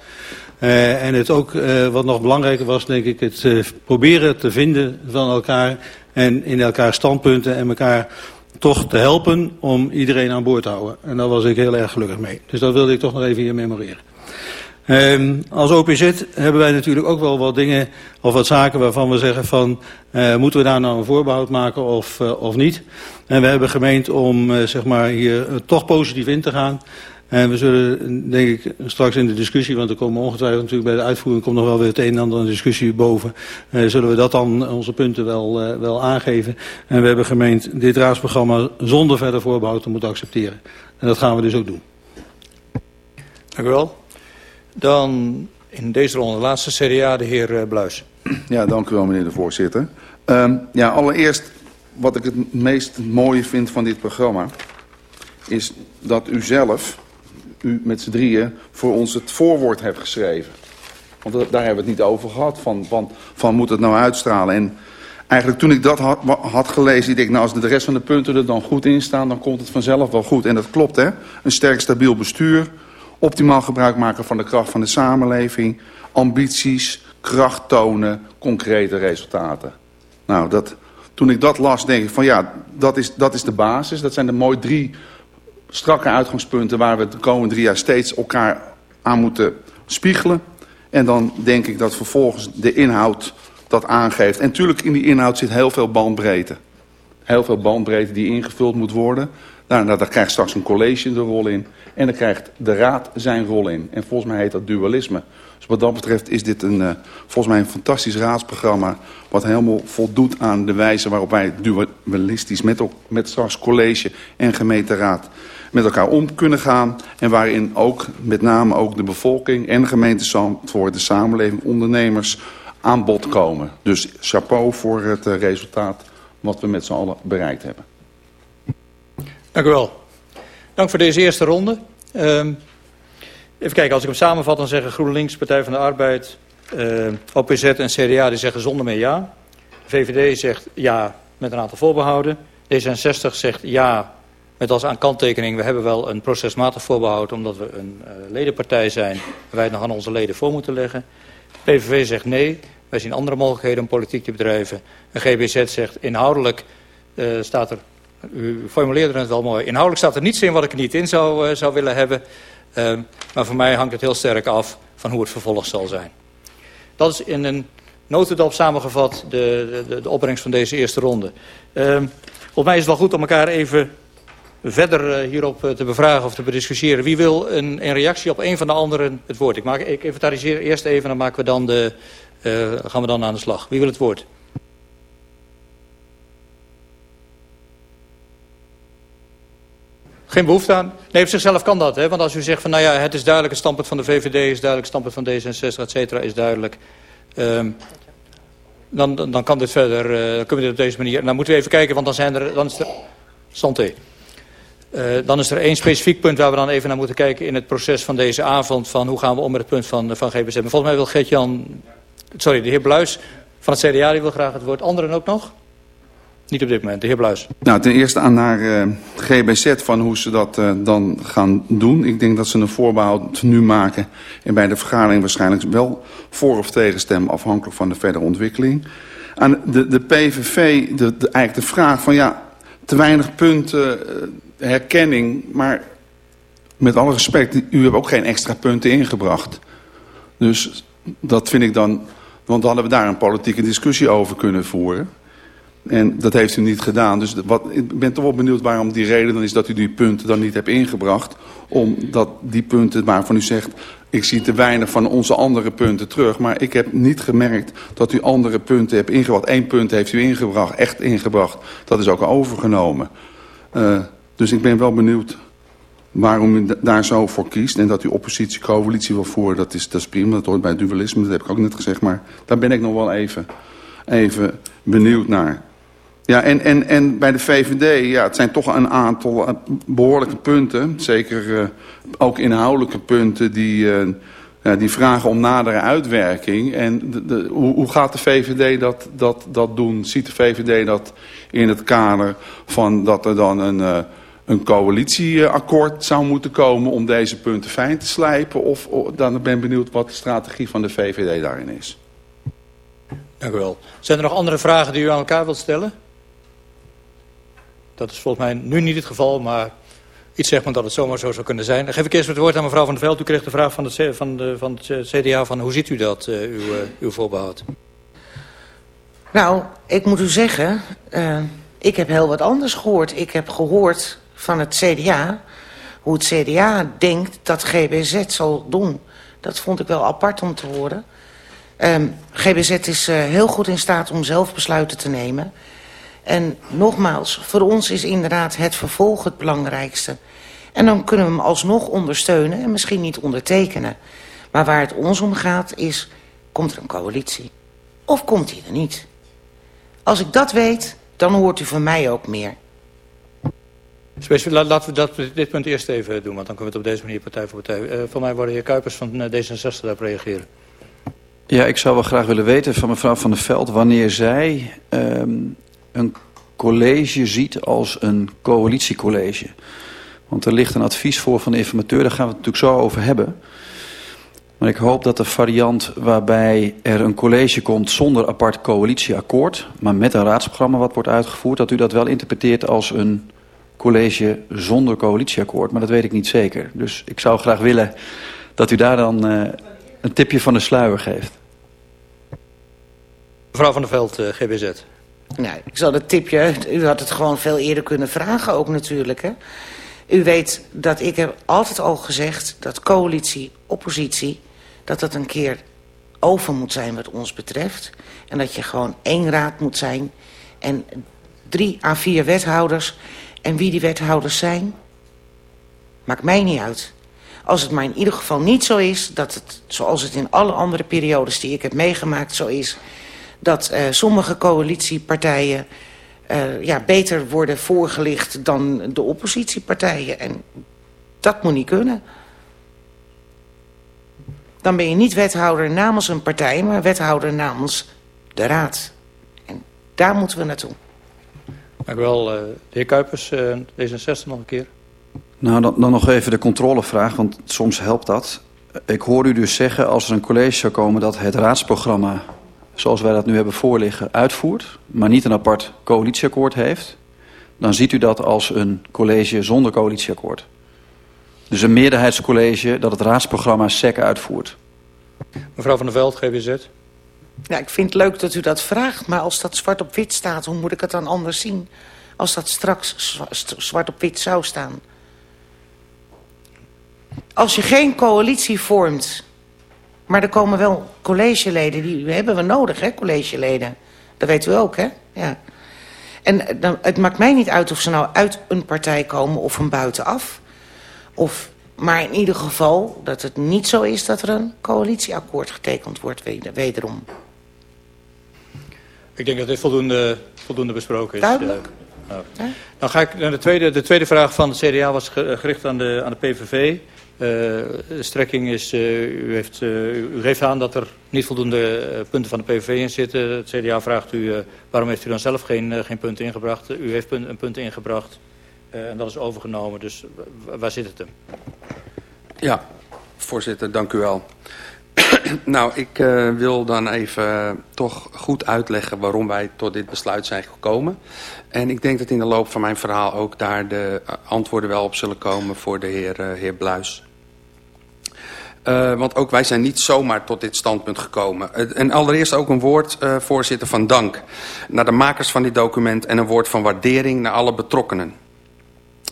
En het ook, wat nog belangrijker was, denk ik, het proberen te vinden van elkaar en in elkaar standpunten en elkaar toch te helpen om iedereen aan boord te houden. En daar was ik heel erg gelukkig mee. Dus dat wilde ik toch nog even hier memoreren. Um, als OPZ hebben wij natuurlijk ook wel wat dingen of wat zaken waarvan we zeggen van uh, moeten we daar nou een voorbehoud maken of, uh, of niet. En we hebben gemeend om uh, zeg maar hier toch positief in te gaan. En we zullen, denk ik, straks in de discussie, want er komen ongetwijfeld natuurlijk bij de uitvoering komt nog wel weer het een en ander een discussie boven, uh, zullen we dat dan onze punten wel, uh, wel aangeven. En we hebben gemeend dit raadsprogramma zonder verder voorbehoud te moeten accepteren. En dat gaan we dus ook doen. Dank u wel. Dan in deze ronde de laatste CDA, de heer Bluis. Ja, dank u wel meneer de voorzitter. Um, ja, allereerst wat ik het meest mooie vind van dit programma... is dat u zelf, u met z'n drieën, voor ons het voorwoord hebt geschreven. Want daar hebben we het niet over gehad, van, van, van moet het nou uitstralen. En eigenlijk toen ik dat had, had gelezen, ik nou als de rest van de punten er dan goed in staan... dan komt het vanzelf wel goed. En dat klopt, hè. Een sterk stabiel bestuur, optimaal gebruik maken van de kracht van de samenleving... ambities, kracht tonen, concrete resultaten. Nou, dat, toen ik dat las, denk ik van ja, dat is, dat is de basis. Dat zijn de mooi drie strakke uitgangspunten waar we de komende drie jaar steeds elkaar aan moeten spiegelen. En dan denk ik dat vervolgens de inhoud dat aangeeft. En natuurlijk in die inhoud zit heel veel bandbreedte. Heel veel bandbreedte die ingevuld moet worden. Nou, nou, daar krijgt straks een college de rol in. En dan krijgt de raad zijn rol in. En volgens mij heet dat dualisme. Dus wat dat betreft is dit een, uh, volgens mij een fantastisch raadsprogramma... wat helemaal voldoet aan de wijze waarop wij dualistisch met, met straks college en gemeenteraad met elkaar om kunnen gaan. En waarin ook met name ook de bevolking en gemeenten voor de samenleving, ondernemers aan bod komen. Dus chapeau voor het uh, resultaat wat we met z'n allen bereikt hebben. Dank u wel. Dank voor deze eerste ronde. Um, even kijken, als ik hem samenvat, dan zeggen GroenLinks, Partij van de Arbeid, uh, OPZ en CDA die zeggen zonder meer ja. VVD zegt ja met een aantal voorbehouden. D66 zegt ja met als aan kanttekening, we hebben wel een procesmatig voorbehoud omdat we een uh, ledenpartij zijn. Wij het nog aan onze leden voor moeten leggen. PVV zegt nee, wij zien andere mogelijkheden om politiek te bedrijven. En GBZ zegt inhoudelijk uh, staat er u formuleerde het wel mooi. Inhoudelijk staat er niets in wat ik er niet in zou, uh, zou willen hebben. Uh, maar voor mij hangt het heel sterk af van hoe het vervolg zal zijn. Dat is in een notendop samengevat de, de, de opbrengst van deze eerste ronde. Volgens mij is het wel goed om elkaar even verder uh, hierop te bevragen of te bediscussiëren. Wie wil een, een reactie op een van de anderen het woord? Ik, maak, ik inventariseer eerst even en dan maken we dan de, gaan we dan aan de slag. Wie wil het woord? Geen behoefte aan. Nee, op zichzelf kan dat. Hè? Want als u zegt van nou ja, het is duidelijk, het standpunt van de VVD is duidelijk, het standpunt van D66, et cetera, is duidelijk. Um, dan, dan, dan, kan dit verder, uh, kunnen we dit op deze manier. Dan moeten we even kijken, want dan zijn er, dan is. Uh, dan is er één specifiek punt waar we dan even naar moeten kijken in het proces van deze avond. Van hoe gaan we om met het punt van, van GBZ. volgens mij wil Geert-Jan, sorry, de heer Bluis van het CDA, die wil graag het woord. Anderen ook nog? Niet op dit moment. De heer Bluis. Nou, ten eerste aan naar uh, GBZ van hoe ze dat uh, dan gaan doen. Ik denk dat ze een voorbehoud nu maken. En bij de vergadering waarschijnlijk wel voor of tegenstemmen afhankelijk van de verdere ontwikkeling. Aan de, de PVV, de, de, eigenlijk de vraag van ja, te weinig punten, uh, herkenning. Maar met alle respect, u hebt ook geen extra punten ingebracht. Dus dat vind ik dan, want dan hadden we daar een politieke discussie over kunnen voeren. En dat heeft u niet gedaan. Dus wat, ik ben toch wel benieuwd waarom die reden dan is dat u die punten dan niet hebt ingebracht. Omdat die punten waarvan u zegt, ik zie te weinig van onze andere punten terug. Maar ik heb niet gemerkt dat u andere punten hebt ingebracht. Eén punt heeft u ingebracht, echt ingebracht. Dat is ook overgenomen. Uh, dus ik ben wel benieuwd waarom u daar zo voor kiest. En dat u oppositie-coalitie wil voeren, dat is, dat is prima. Dat hoort bij dualisme, dat heb ik ook net gezegd. Maar daar ben ik nog wel even, even benieuwd naar. Ja, en, en, en bij de VVD, ja, het zijn toch een aantal uh, behoorlijke punten. Zeker uh, ook inhoudelijke punten die, ja, die vragen om nadere uitwerking. En de, hoe, hoe gaat de VVD dat, dat, dat doen? Ziet de VVD dat in het kader van dat er dan een, een coalitieakkoord zou moeten komen... om deze punten fijn te slijpen? Of, of dan ben ik benieuwd wat de strategie van de VVD daarin is. Dank u wel. Zijn er nog andere vragen die u aan elkaar wilt stellen? Dat is volgens mij nu niet het geval, maar iets zegt me dat het zomaar zo zou kunnen zijn. Dan geef ik eerst het woord aan mevrouw Van der Veld. U kreeg de vraag van, het, van, de, van het CDA van hoe ziet u dat, uh, uw, uh, uw voorbehoud? Nou, ik moet u zeggen, uh, ik heb heel wat anders gehoord. Ik heb gehoord van het CDA hoe het CDA denkt dat GBZ zal doen. Dat vond ik wel apart om te horen. Ehm, GBZ is heel goed in staat om zelf besluiten te nemen. En nogmaals, voor ons is inderdaad het vervolg het belangrijkste. En dan kunnen we hem alsnog ondersteunen en misschien niet ondertekenen. Maar waar het ons om gaat is, komt er een coalitie? Of komt die er niet? Als ik dat weet, dan hoort u van mij ook meer. Laten we dat, dit punt eerst even doen, want dan kunnen we het op deze manier partij voor partij. Uh, voor mij worden de heer Kuipers van eh, D66 daarop reageren. Ja, ik zou wel graag willen weten van mevrouw Van der Veld... wanneer zij um, een college ziet als een coalitiecollege. Want er ligt een advies voor van de informateur, daar gaan we het natuurlijk zo over hebben. Maar ik hoop dat de variant waarbij er een college komt zonder apart coalitieakkoord... maar met een raadsprogramma wat wordt uitgevoerd... dat u dat wel interpreteert als een college zonder coalitieakkoord. Maar dat weet ik niet zeker. Dus ik zou graag willen dat u daar dan uh, een tipje van de sluier geeft. Mevrouw van der Veld, uh, GBZ. Nou, ik zal het tipje... U had het gewoon veel eerder kunnen vragen ook natuurlijk, hè. U weet dat ik heb altijd al gezegd dat coalitie, oppositie... dat dat een keer over moet zijn wat ons betreft. En dat je gewoon één raad moet zijn. En drie à vier wethouders en wie die wethouders zijn, maakt mij niet uit. Als het maar in ieder geval niet zo is dat het, zoals het in alle andere periodes die ik heb meegemaakt, zo is... dat uh, sommige coalitiepartijen uh, ja, beter worden voorgelicht dan de oppositiepartijen. En dat moet niet kunnen. Dan ben je niet wethouder namens een partij, maar wethouder namens de raad. En daar moeten we naartoe. Dank u wel. Uh, de heer Kuipers, uh, D66 nog een keer. Nou, dan, dan nog even de controlevraag, want soms helpt dat. Ik hoor u dus zeggen, als er een college zou komen... dat het raadsprogramma, zoals wij dat nu hebben voorliggen, uitvoert... maar niet een apart coalitieakkoord heeft... dan ziet u dat als een college zonder coalitieakkoord. Dus een meerderheidscollege dat het raadsprogramma SEC uitvoert. Mevrouw van der Veld, GWZ. Ja, ik vind het leuk dat u dat vraagt, maar als dat zwart op wit staat... hoe moet ik het dan anders zien? Als dat straks zwart op wit zou staan. Als je geen coalitie vormt... maar er komen wel collegeleden, die hebben we nodig, hè, collegeleden. Dat weet u ook, hè? Ja. En eh, dan, het maakt mij niet uit of ze nou uit een partij komen of van buitenaf. Of, maar in ieder geval dat het niet zo is dat er een coalitieakkoord getekend wordt, wederom. Ik denk dat dit voldoende, voldoende besproken is. Duidelijk. Uh, Dan ga ik naar de tweede. De tweede vraag van het CDA was gericht aan de, aan de PVV. De strekking is, uh, u, heeft, u geeft aan dat er niet voldoende punten van de PVV in zitten. Het CDA vraagt u, waarom heeft u dan zelf geen, geen punten ingebracht? U heeft een punt ingebracht en dat is overgenomen. Dus waar zit het hem? Ja, voorzitter, dank u wel. nou, ik wil dan even toch goed uitleggen waarom wij tot dit besluit zijn gekomen. En ik denk dat in de loop van mijn verhaal ook daar de antwoorden wel op zullen komen voor de heer, heer Bluis. Want ook wij zijn niet zomaar tot dit standpunt gekomen. en allereerst ook een woord, voorzitter, van dank naar de makers van dit document... en een woord van waardering naar alle betrokkenen.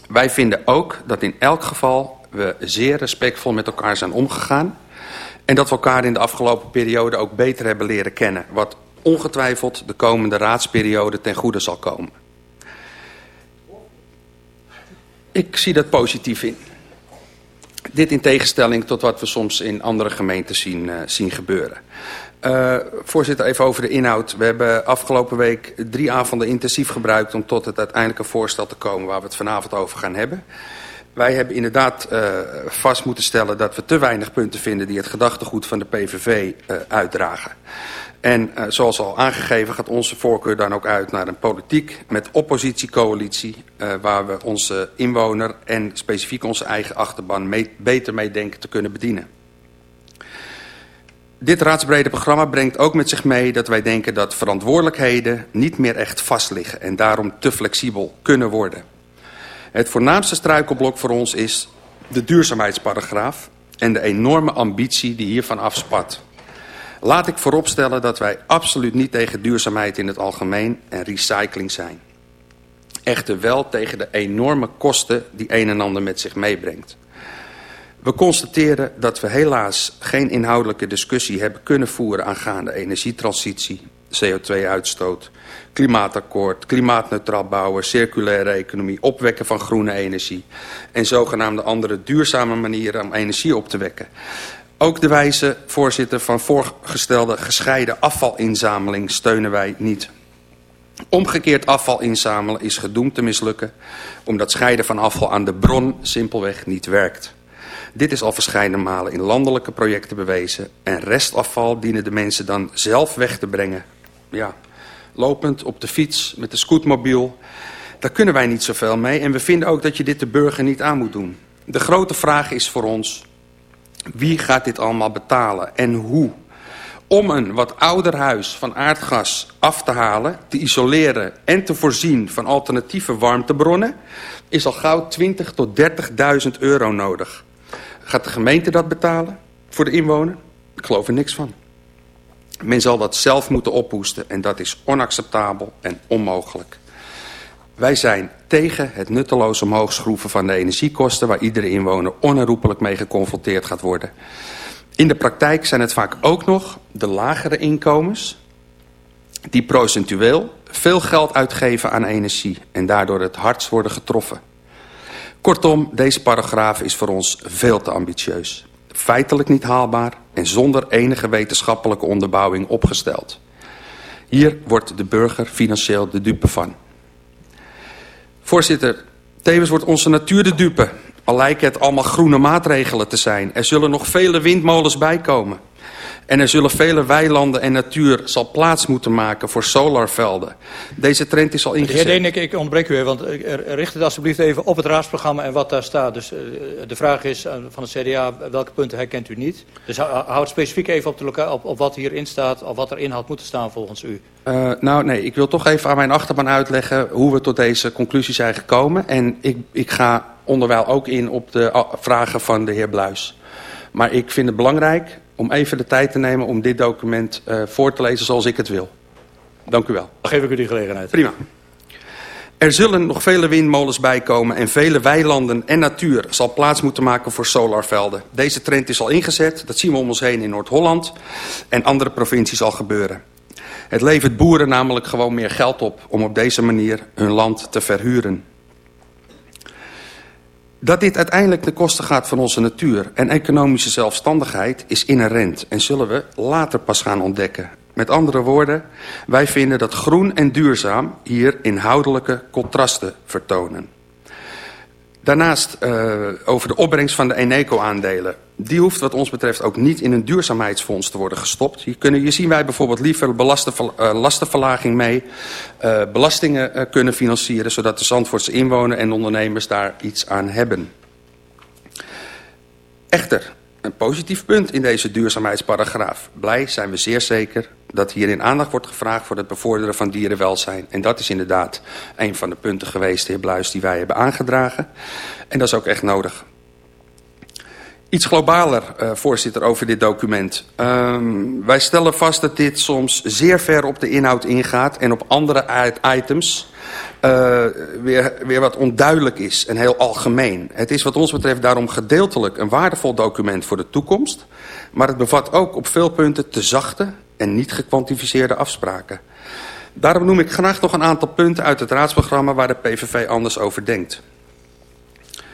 Wij vinden ook dat in elk geval we zeer respectvol met elkaar zijn omgegaan... En dat we elkaar in de afgelopen periode ook beter hebben leren kennen. Wat ongetwijfeld de komende raadsperiode ten goede zal komen. Ik zie dat positief in. Dit in tegenstelling tot wat we soms in andere gemeenten zien, uh, zien gebeuren. Uh, voorzitter, even over de inhoud. We hebben afgelopen week drie avonden intensief gebruikt... om tot het uiteindelijke voorstel te komen waar we het vanavond over gaan hebben. Wij hebben inderdaad uh, vast moeten stellen dat we te weinig punten vinden die het gedachtegoed van de PVV uitdragen. En uh, zoals al aangegeven gaat onze voorkeur dan ook uit naar een politiek met oppositiecoalitie... waar we onze inwoner en specifiek onze eigen achterban beter mee denken te kunnen bedienen. Dit raadsbrede programma brengt ook met zich mee dat wij denken dat verantwoordelijkheden niet meer echt vast liggen... en daarom te flexibel kunnen worden... Het voornaamste struikelblok voor ons is de duurzaamheidsparagraaf en de enorme ambitie die hiervan afspat. Laat ik vooropstellen dat wij absoluut niet tegen duurzaamheid in het algemeen en recycling zijn. Echter wel tegen de enorme kosten die een en ander met zich meebrengt. We constateren dat we helaas geen inhoudelijke discussie hebben kunnen voeren aangaande energietransitie, CO2-uitstoot, klimaatakkoord, klimaatneutraal bouwen, circulaire economie, opwekken van groene energie en zogenaamde andere duurzame manieren om energie op te wekken. Ook de wijze, voorzitter, van voorgestelde gescheiden afvalinzameling steunen wij niet. Omgekeerd afval inzamelen is gedoemd te mislukken, omdat scheiden van afval aan de bron simpelweg niet werkt. Dit is al verschillende malen in landelijke projecten bewezen en restafval dienen de mensen dan zelf weg te brengen. Ja, lopend, op de fiets, met de scootmobiel. Daar kunnen wij niet zoveel mee en we vinden ook dat je dit de burger niet aan moet doen. De grote vraag is voor ons, wie gaat dit allemaal betalen en hoe? Om een wat ouder huis van aardgas af te halen, te isoleren en te voorzien van alternatieve warmtebronnen... is al gauw 20 tot 30.000 euro nodig. Gaat de gemeente dat betalen voor de inwoner? Ik geloof er niks van. Men zal dat zelf moeten ophoesten en dat is onacceptabel en onmogelijk. Wij zijn tegen het nutteloos omhoog schroeven van de energiekosten... waar iedere inwoner onherroepelijk mee geconfronteerd gaat worden. In de praktijk zijn het vaak ook nog de lagere inkomens... die procentueel veel geld uitgeven aan energie... en daardoor het hardst worden getroffen. Kortom, deze paragraaf is voor ons veel te ambitieus. Feitelijk niet haalbaar en zonder enige wetenschappelijke onderbouwing opgesteld. Hier wordt de burger financieel de dupe van. Voorzitter, tevens wordt onze natuur de dupe. Al lijken het allemaal groene maatregelen te zijn. Er zullen nog vele windmolens bijkomen. En er zullen vele weilanden en natuur zal plaats moeten maken voor solarvelden. Deze trend is al ingezet. Heer Denik, ik ontbreek u, want richt het alsjeblieft even op het raadsprogramma en wat daar staat. Dus uh, de vraag is van het CDA, welke punten herkent u niet? Dus houd specifiek even op, de op, op wat hierin staat, of wat erin had moeten staan volgens u. Uh, nou nee, ik wil toch even aan mijn achterban uitleggen hoe we tot deze conclusie zijn gekomen. En ik, ik ga onderwijl ook in op de vragen van de heer Bluis. Maar ik vind het belangrijk om even de tijd te nemen om dit document uh, voor te lezen zoals ik het wil. Dank u wel. Dan geef ik u die gelegenheid. Prima. Er zullen nog vele windmolens bijkomen en vele weilanden en natuur zal plaats moeten maken voor solarvelden. Deze trend is al ingezet, dat zien we om ons heen in Noord-Holland en andere provincies al gebeuren. Het levert boeren namelijk gewoon meer geld op om op deze manier hun land te verhuren. Dat dit uiteindelijk de kosten gaat van onze natuur en economische zelfstandigheid is inherent en zullen we later pas gaan ontdekken. Met andere woorden, wij vinden dat groen en duurzaam hier inhoudelijke contrasten vertonen. Daarnaast uh, over de opbrengst van de Eneco-aandelen. Die hoeft wat ons betreft ook niet in een duurzaamheidsfonds te worden gestopt. Hier, kunnen, hier zien wij bijvoorbeeld liever belasten, uh, lastenverlaging mee. Uh, belastingen kunnen financieren, zodat de Zandvoortse inwoners en ondernemers daar iets aan hebben. Echter, een positief punt in deze duurzaamheidsparagraaf. Blij zijn we zeer zeker dat hierin aandacht wordt gevraagd voor het bevorderen van dierenwelzijn. En dat is inderdaad een van de punten geweest, heer Bluis, die wij hebben aangedragen. En dat is ook echt nodig. Iets globaler, uh, voorzitter, over dit document. Um, wij stellen vast dat dit soms zeer ver op de inhoud ingaat en op andere items uh, weer, weer wat onduidelijk is en heel algemeen. Het is wat ons betreft daarom gedeeltelijk een waardevol document voor de toekomst. Maar het bevat ook op veel punten te zachte en niet gekwantificeerde afspraken. Daarom noem ik graag nog een aantal punten uit het raadsprogramma waar de PVV anders over denkt.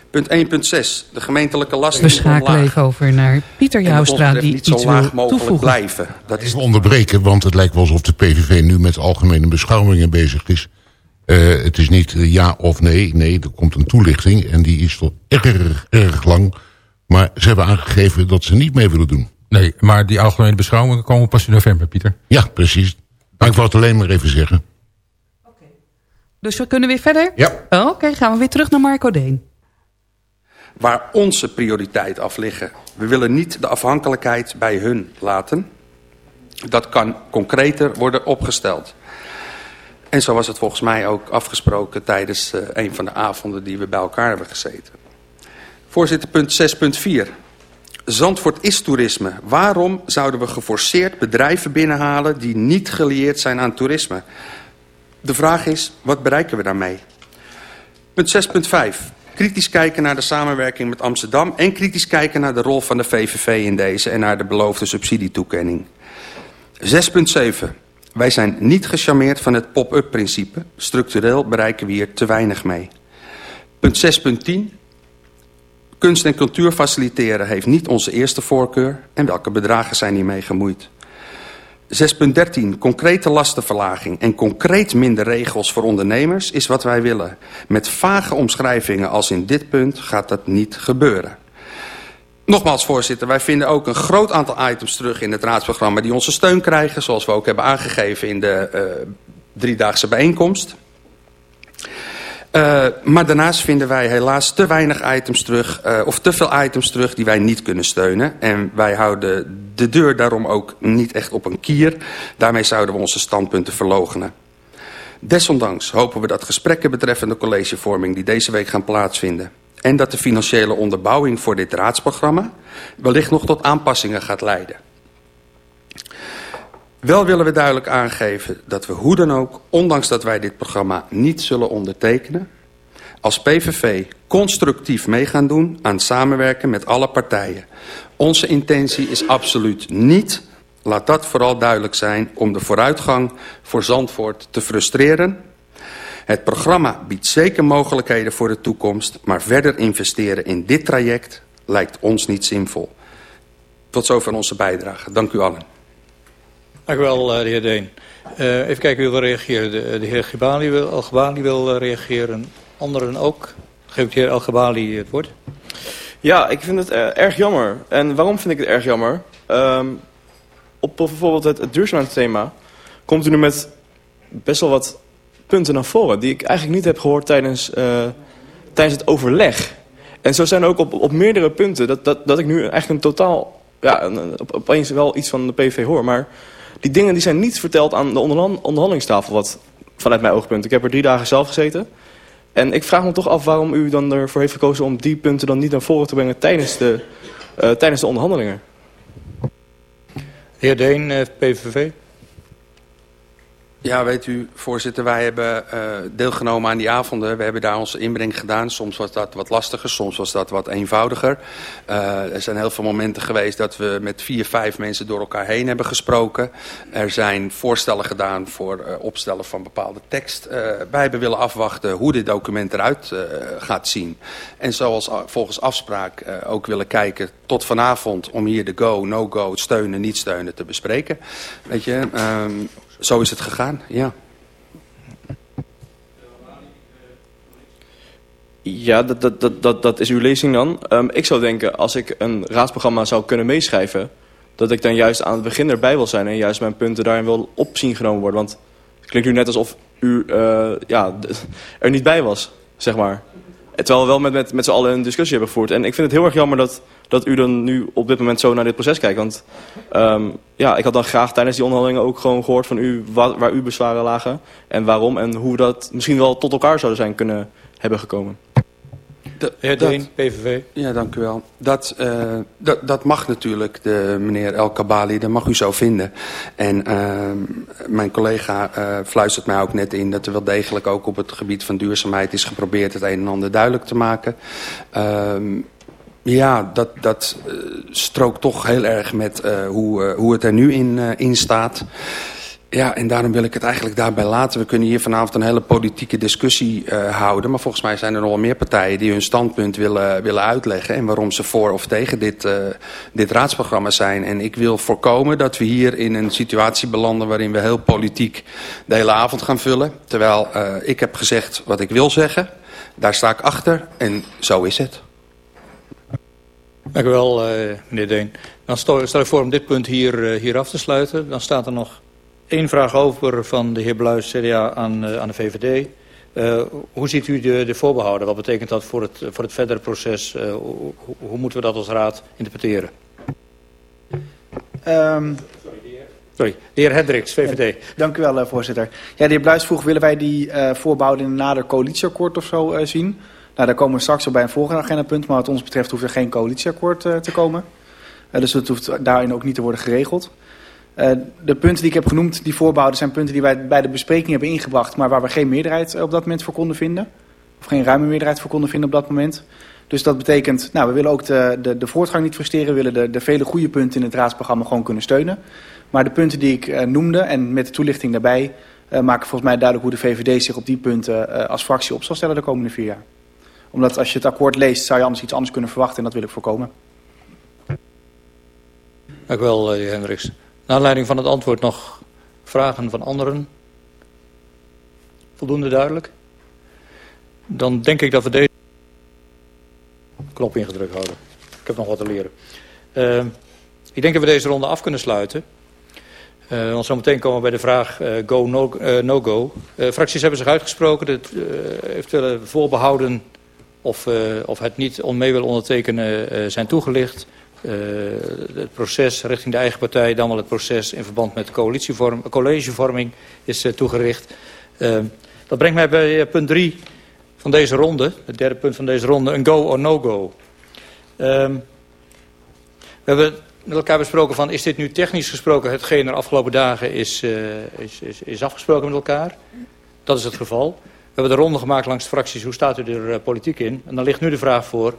Punt 1.6. De gemeentelijke lasten We schakelen even over naar Pieter Joustra die niet iets zo laag wil mogelijk toevoegen. blijven. Dat is onderbreken, want het lijkt wel alsof de PVV nu met algemene beschouwingen bezig is. Uh, het is niet uh, ja of nee. Nee, er komt een toelichting en die is tot erg, erg lang. Maar ze hebben aangegeven dat ze niet mee willen doen. Nee, maar die algemene beschouwingen komen pas in november, Pieter. Ja, precies. Maar ik wou het alleen maar even zeggen. Dus we kunnen weer verder? Ja. Oh, Oké, gaan we weer terug naar Marco Deen. waar onze prioriteit af liggen. We willen niet de afhankelijkheid bij hun laten. Dat kan concreter worden opgesteld. En zo was het volgens mij ook afgesproken tijdens uh, een van de avonden die we bij elkaar hebben gezeten. Voorzitter, punt 6.4. Zandvoort is toerisme. Waarom zouden we geforceerd bedrijven binnenhalen die niet gelieerd zijn aan toerisme? De vraag is, wat bereiken we daarmee? Punt 6.5. Kritisch kijken naar de samenwerking met Amsterdam... en kritisch kijken naar de rol van de VVV in deze... en naar de beloofde subsidietoekenning. 6.7. Wij zijn niet gecharmeerd van het pop-up principe. Structureel bereiken we hier te weinig mee. Punt 6.10. Kunst en cultuur faciliteren heeft niet onze eerste voorkeur... en welke bedragen zijn hiermee gemoeid. 6.13. Concrete lastenverlaging en concreet minder regels voor ondernemers is wat wij willen. Met vage omschrijvingen als in dit punt gaat dat niet gebeuren. Nogmaals, voorzitter, wij vinden ook een groot aantal items terug in het raadsprogramma die onze steun krijgen, zoals we ook hebben aangegeven in de uh, driedaagse bijeenkomst. Uh, maar daarnaast vinden wij helaas te weinig items terug, uh, of te veel items terug die wij niet kunnen steunen. En wij houden de deur daarom ook niet echt op een kier. Daarmee zouden we onze standpunten verlogenen. Desondanks hopen we dat gesprekken betreffende collegevorming die deze week gaan plaatsvinden en dat de financiële onderbouwing voor dit raadsprogramma wellicht nog tot aanpassingen gaat leiden. Wel willen we duidelijk aangeven dat we hoe dan ook, ondanks dat wij dit programma niet zullen ondertekenen, als PVV constructief mee gaan doen aan samenwerken met alle partijen. Onze intentie is absoluut niet, laat dat vooral duidelijk zijn, om de vooruitgang voor Zandvoort te frustreren het programma biedt zeker mogelijkheden voor de toekomst, maar verder investeren in dit traject lijkt ons niet zinvol. Tot zover onze bijdrage. Dank u allen. Dank u wel, eh, de heer Deen. Uh, even kijken wie wil reageren. De, de heer Gibali wil, Al-Gibali wil uh, reageren. Anderen ook. Geef de heer Al-Gibali het woord. Ja, ik vind het erg jammer. En waarom vind ik het erg jammer? Um, op bijvoorbeeld het, het duurzaamheidsthema komt u nu met best wel wat punten naar voren... die ik eigenlijk niet heb gehoord tijdens, uh, tijdens het overleg. En zo zijn ook op, op meerdere punten dat, dat, dat ik nu eigenlijk een totaal... Ja, op, opeens wel iets van de PV hoor. Maar die dingen die zijn niet verteld aan de onderhandelingstafel... wat vanuit mijn oogpunt. Ik heb er drie dagen zelf gezeten... En ik vraag me toch af waarom u dan ervoor heeft gekozen om die punten dan niet naar voren te brengen tijdens de, uh, tijdens de onderhandelingen. Heer Deen, uh, PVV. Ja, weet u, voorzitter, wij hebben uh, deelgenomen aan die avonden. We hebben daar onze inbreng gedaan. Soms was dat wat lastiger, soms was dat wat eenvoudiger. Uh, er zijn heel veel momenten geweest dat we met vier, vijf mensen door elkaar heen hebben gesproken. Er zijn voorstellen gedaan voor uh, opstellen van bepaalde tekst. wij hebben willen afwachten hoe dit document eruit gaat zien. En zoals volgens afspraak ook willen kijken tot vanavond om hier de go, no-go, steunen, niet steunen te bespreken. Weet je, um, zo is het gegaan, ja. Ja, dat, dat, dat, dat, dat is uw lezing dan. Um, ik zou denken, als ik een raadsprogramma zou kunnen meeschrijven... dat ik dan juist aan het begin erbij wil zijn... en juist mijn punten daarin wil opzien genomen worden. Want het klinkt nu net alsof u uh, ja, er niet bij was, zeg maar. Terwijl we wel met, met, met z'n allen een discussie hebben gevoerd. En ik vind het heel erg jammer dat dat u dan nu op dit moment zo naar dit proces kijkt. Want um, ja, ik had dan graag tijdens die onderhandelingen ook gewoon gehoord van u wat, waar uw bezwaren lagen. En waarom en hoe dat misschien wel tot elkaar zouden zijn kunnen hebben gekomen. De, heer Deen, PVV. Ja, dank u wel. Dat, uh, dat, dat mag natuurlijk, de, meneer El Kabali, dat mag u zo vinden. En uh, mijn collega uh, fluistert mij ook net in dat er wel degelijk ook op het gebied van duurzaamheid is geprobeerd het een en ander duidelijk te maken. Uh, ja, dat, dat uh, strookt toch heel erg met hoe, hoe het er nu in, in staat. Ja, en daarom wil ik het eigenlijk daarbij laten. We kunnen hier vanavond een hele politieke discussie houden. Maar volgens mij zijn er nog wel meer partijen die hun standpunt willen, willen uitleggen. En waarom ze voor of tegen dit, dit raadsprogramma zijn. En ik wil voorkomen dat we hier in een situatie belanden waarin we heel politiek de hele avond gaan vullen. Terwijl ik heb gezegd wat ik wil zeggen. Daar sta ik achter en zo is het. Dank u wel, meneer Deen. Dan stel, ik voor om dit punt hier, hier af te sluiten. Dan staat er nog één vraag over van de heer Bluis, CDA, aan, uh, aan de VVD. hoe ziet u de, de voorbehouden? Wat betekent dat voor het, voor het verdere proces? Hoe, hoe, moeten we dat als raad interpreteren? Um, Sorry, de heer Hendricks, VVD. Dank u wel, voorzitter. Ja, de heer Bluis vroeg, willen wij die voorbehouden in een nader coalitieakkoord of zo zien? Nou, daar komen we straks op bij een volgende agendapunt. Maar wat ons betreft hoeft er geen coalitieakkoord uh, te komen. Uh, dus dat hoeft daarin ook niet te worden geregeld. Uh, de punten die ik heb genoemd, die voorbehouden, zijn punten die wij bij de bespreking hebben ingebracht. Maar waar we geen meerderheid op dat moment voor konden vinden. of geen ruime meerderheid voor konden vinden op dat moment. Dus dat betekent, nou, we willen ook de, de, de voortgang niet frustreren. We willen de, vele goede punten in het raadsprogramma gewoon kunnen steunen. Maar de punten die ik uh, noemde en met de toelichting daarbij... Maken volgens mij duidelijk hoe de VVD zich op die punten als fractie op zal stellen de komende vier jaar. Omdat als je het akkoord leest, zou je anders iets anders kunnen verwachten en dat wil ik voorkomen. Dank u wel, heer Hendricks. Naar aanleiding van het antwoord nog vragen van anderen? Voldoende duidelijk? Dan denk ik dat we deze knop ingedrukt houden. Ik heb nog wat te leren. Uh, ik denk dat we deze ronde af kunnen sluiten. Uh, want zometeen komen we bij de vraag uh, go, no, no go. fracties hebben zich uitgesproken. Het eventuele voorbehouden of, of het niet on mee wil ondertekenen zijn toegelicht. Het proces richting de eigen partij, dan wel het proces in verband met coalitievorm, collegevorming is toegericht. dat brengt mij bij punt 3 van deze ronde, het derde punt van deze ronde, een go or no go. Um, we hebben met elkaar besproken van, is dit nu technisch gesproken hetgeen er afgelopen dagen is, is, is, is, afgesproken met elkaar? Dat is het geval. We hebben de ronde gemaakt langs de fracties, hoe staat u er politiek in? En dan ligt nu de vraag voor,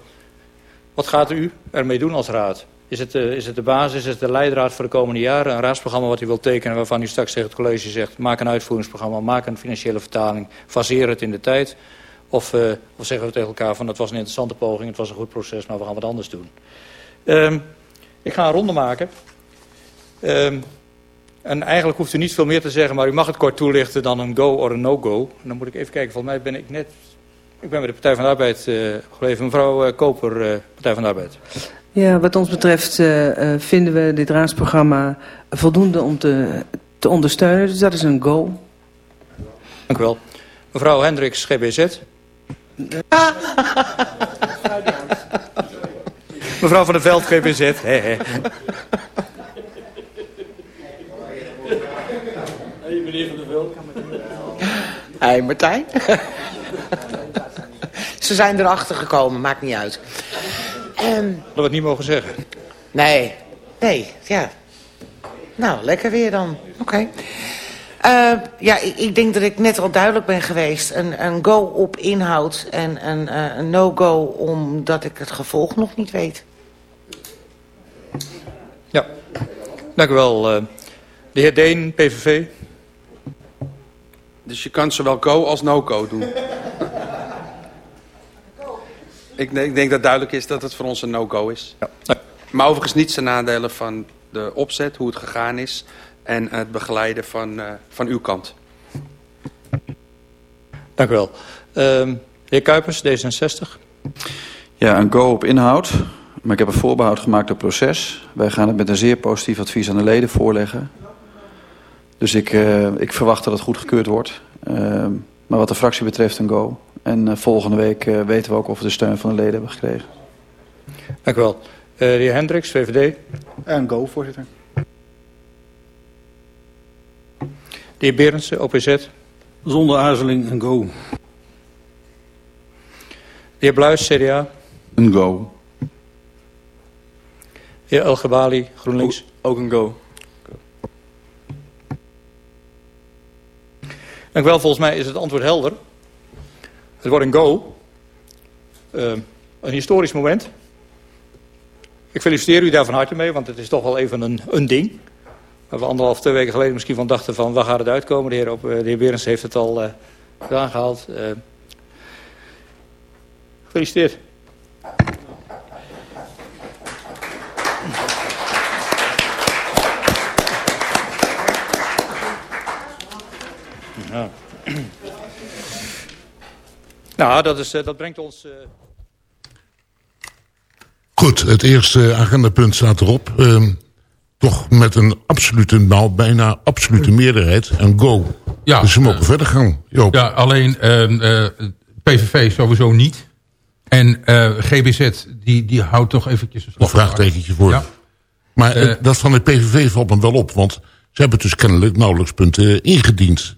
wat gaat u ermee doen als raad? Is het, uh, is het de basis, is het de leidraad voor de komende jaren? Een raadsprogramma wat u wilt tekenen waarvan u straks tegen het college zegt... maak een uitvoeringsprogramma, maak een financiële vertaling, faseer het in de tijd... Of, uh, of zeggen we tegen elkaar van het was een interessante poging, het was een goed proces, maar we gaan wat anders doen. Um, ik ga een ronde maken. Um, en eigenlijk hoeft u niet veel meer te zeggen, maar u mag het kort toelichten dan een go of een no-go. Dan moet ik even kijken, volgens mij ben ik net... Ik ben bij de Partij van de Arbeid uh, gebleven. Mevrouw uh, Koper, uh, Partij van de Arbeid. Ja, wat ons betreft vinden we dit raadsprogramma voldoende om te, te ondersteunen. Dus dat is een go. Dank u wel. Mevrouw Hendricks, GBZ. Mevrouw van der Veld, GBZ. Hey, hey. Hey, meneer van der Veld. Hé, Martijn. Ze zijn erachter gekomen, maakt niet uit. Um, Hadden we het niet mogen zeggen? Nee, nee, ja. Nou, lekker weer dan. Oké. Okay. Uh, ja, ik, ik, denk dat ik net al duidelijk ben geweest. Een, een go op inhoud en een, uh, een no-go omdat ik het gevolg nog niet weet. Ja, dank u wel. Uh, de heer Deen, PVV. Dus je kan zowel go als no-go doen. Ik, denk, ik, denk, dat duidelijk is dat het voor ons een no-go is. Ja. Maar overigens niets ten nadelen van de opzet, hoe het gegaan is en het begeleiden van, uh, van uw kant. Dank u wel. Uh, de heer Kuipers, D66. Ja, een go op inhoud. Maar ik heb een voorbehoud gemaakt op proces. Wij gaan het met een zeer positief advies aan de leden voorleggen. Dus ik, uh, ik verwacht dat het goedgekeurd wordt. Uh, maar wat de fractie betreft een go. En uh, volgende week weten we ook of we de steun van de leden hebben gekregen. Dank u wel. de heer Hendricks, VVD. Een go, voorzitter. De heer Berendsen, OPZ. Zonder aarzeling een go. De heer Bluis, CDA. Een go. De heer El Gabali, GroenLinks. Ook, ook een go. Dank u wel, volgens mij is het antwoord helder. Het wordt een go. Uh, een historisch moment. Ik feliciteer u daar van harte mee, want het is toch wel even een, een ding. Waar we anderhalf, twee weken geleden misschien van dachten van waar gaat het uitkomen. De heer, op, de heer Berens heeft het al uh, aangehaald. Uh, gefeliciteerd. Ja. Nou, dat, is, dat brengt ons... Uh... Goed, het eerste agendapunt staat erop. Uh, toch met een absolute, nou bijna absolute meerderheid een go. Ja, dus ze mogen uh, verder gaan. Joop. Ja, alleen uh, PVV sowieso niet. En GBZ, die, die houdt toch eventjes... Een vraagtekentje voor. Ja. Maar dat van de PVV valt me wel op, want ze hebben dus kennelijk nauwelijks punten ingediend.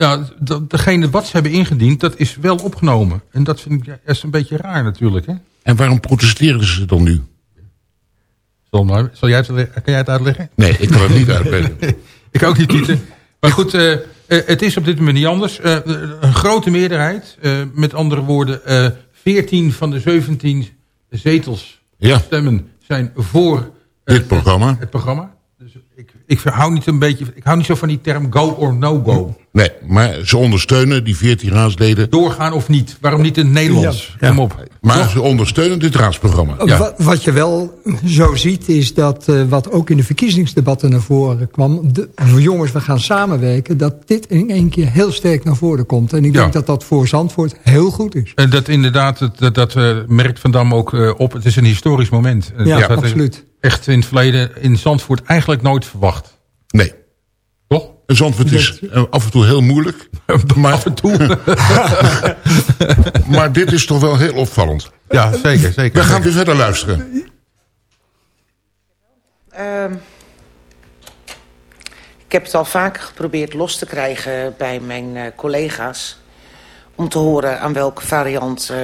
Ja, degene wat ze hebben ingediend, dat is wel opgenomen. En dat vind ik is een beetje raar natuurlijk. Hè? En waarom protesteren ze dan nu? Zal, maar, zal jij het, kan jij het uitleggen? Nee, ik kan het niet uitleggen. ik ook niet, Pieter. Maar goed, uh, het is op dit moment niet anders. een grote meerderheid. met andere woorden, 14 van de 17 zetels ja. stemmen zijn voor dit programma. Het programma. Ik, ik, hou niet een beetje, ik hou niet zo van die term go or no go. Nee, maar ze ondersteunen die 14 raadsleden. Doorgaan of niet? Waarom niet in het Nederlands? Ja, op. Maar ze ondersteunen dit raadsprogramma. Ja. Wat, je wel zo ziet is dat, uh, wat ook in de verkiezingsdebatten naar voren kwam... De, jongens, we gaan samenwerken, dat dit in één keer heel sterk naar voren komt. En ik denk dat dat voor Zandvoort heel goed is. En dat inderdaad, dat, dat uh, merkt Van Dam ook uh, op. Het is een historisch moment. Ja, dat absoluut. Echt in het verleden in Zandvoort eigenlijk nooit verwacht. Nee. Toch? En Zandvoort is af en toe heel moeilijk. maar, af en toe. maar dit is toch wel heel opvallend. Ja, zeker. zeker We gaan weer verder luisteren. Um, ik heb het al vaker geprobeerd los te krijgen bij mijn uh, collega's. Om te horen aan welke variant uh,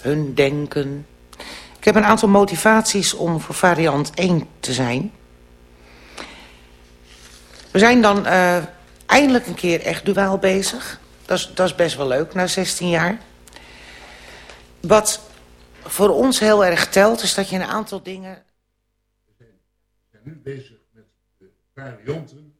hun denken. Ik heb een aantal motivaties om voor variant 1 te zijn. We zijn dan uh, eindelijk een keer echt duaal bezig. Dat is, dat is best wel leuk, na 16 jaar. Wat voor ons heel erg telt, is dat je een aantal dingen... We zijn nu bezig met de varianten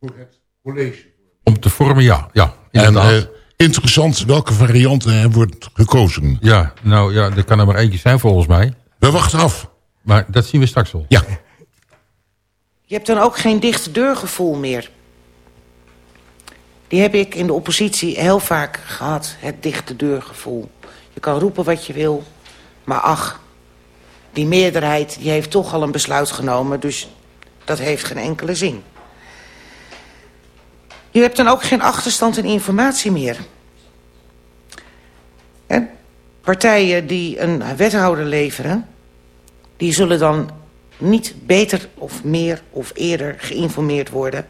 voor het college. Om te vormen, ja. ja en uh, interessant welke varianten er wordt gekozen. Ja, nou ja, er kan er maar eentje zijn volgens mij. We wachten af. Maar dat zien we straks wel. Ja. Je hebt dan ook geen dichte deurgevoel meer. Die heb ik in de oppositie heel vaak gehad, het dichte deurgevoel. Je kan roepen wat je wil, maar ach, die meerderheid die heeft toch al een besluit genomen... dus dat heeft geen enkele zin. Je hebt dan ook geen achterstand in informatie meer. En partijen die een wethouder leveren... die zullen dan niet beter of meer of eerder geïnformeerd worden...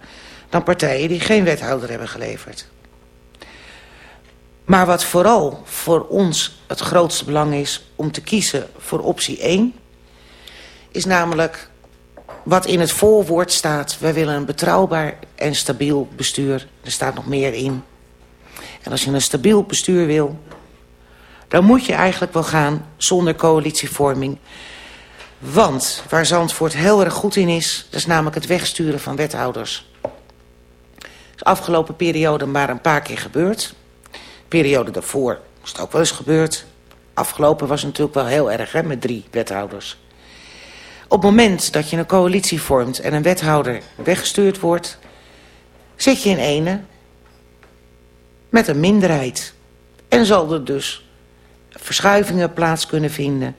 dan partijen die geen wethouder hebben geleverd. Maar wat vooral voor ons het grootste belang is om te kiezen voor optie 1... is namelijk wat in het voorwoord staat. Wij willen een betrouwbaar en stabiel bestuur. Er staat nog meer in. En als je een stabiel bestuur wil... dan moet je eigenlijk wel gaan zonder coalitievorming... Want waar Zandvoort heel erg goed in is... dat is namelijk het wegsturen van wethouders. Is afgelopen periode maar een paar keer gebeurd. De periode daarvoor is het ook wel eens gebeurd. Afgelopen was het natuurlijk wel heel erg hè, met drie wethouders. Op het moment dat je een coalitie vormt en een wethouder weggestuurd wordt... zit je in ene met een minderheid. En zal er dus verschuivingen plaats kunnen vinden...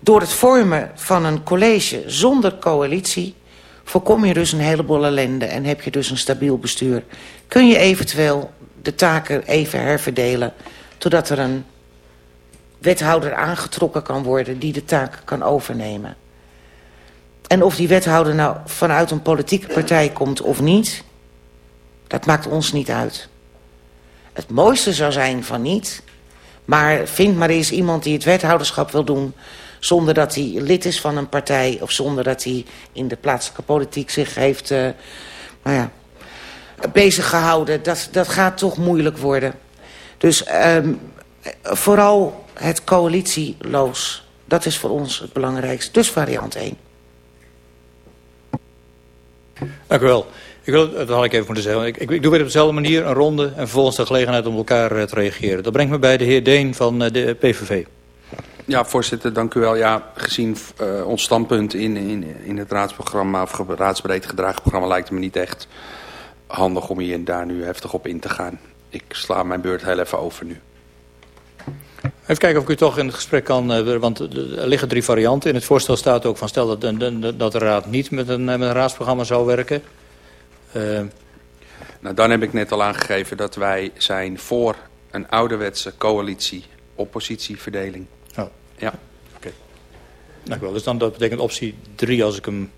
Door het vormen van een college zonder coalitie... voorkom je dus een heleboel ellende en heb je dus een stabiel bestuur. Kun je eventueel de taken even herverdelen... totdat er een wethouder aangetrokken kan worden... die de taak kan overnemen. En of die wethouder nou vanuit een politieke partij komt of niet... dat maakt ons niet uit. Het mooiste zou zijn van niet... maar vind maar eens iemand die het wethouderschap wil doen zonder dat hij lid is van een partij... of zonder dat hij in de plaatselijke politiek zich heeft uh, nou ja, bezig gehouden. Dat, dat gaat toch moeilijk worden. Dus um, vooral het coalitieloos. Dat is voor ons het belangrijkste. Dus variant 1. Dank u wel. Ik wil, dat had ik even moeten zeggen. Ik, ik, doe weer op dezelfde manier een ronde en vervolgens de gelegenheid om elkaar uh, te reageren. Dat brengt me bij de heer Deen van uh, de PVV. Ja, voorzitter, dank u wel. Ja, gezien uh, ons standpunt in, in, in het raadsprogramma, of raadsbreed gedragen programma, lijkt het me niet echt handig om hier daar nu heftig op in te gaan. Ik sla mijn beurt heel even over nu. Even kijken of ik u toch in het gesprek kan, uh, want er liggen drie varianten. In het voorstel staat ook van stel dat, de, dat de raad niet met een, met een raadsprogramma zou werken. Uh... Nou, dan heb ik net al aangegeven dat wij zijn voor een ouderwetse coalitie-oppositieverdeling. Ja. Oké. Dank u wel. Dus dan dat betekent optie 3 als ik hem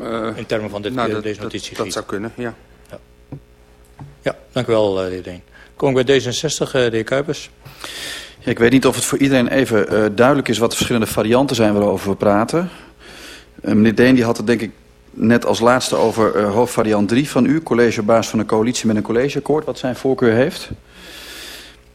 uh, in termen van dit, nou, dat, deze notitie dat, dat zou kunnen, ja. Ja, ja dank u wel, de heer Deen. Kom ik bij D66, uh, de heer Kuipers. Ik weet niet of het voor iedereen even uh, duidelijk is wat de verschillende varianten zijn waarover we praten. Uh, meneer Deen die had het denk ik net als laatste over uh, hoofdvariant 3 van u. College op basis van een coalitie met een collegeakkoord. Wat zijn voorkeur heeft.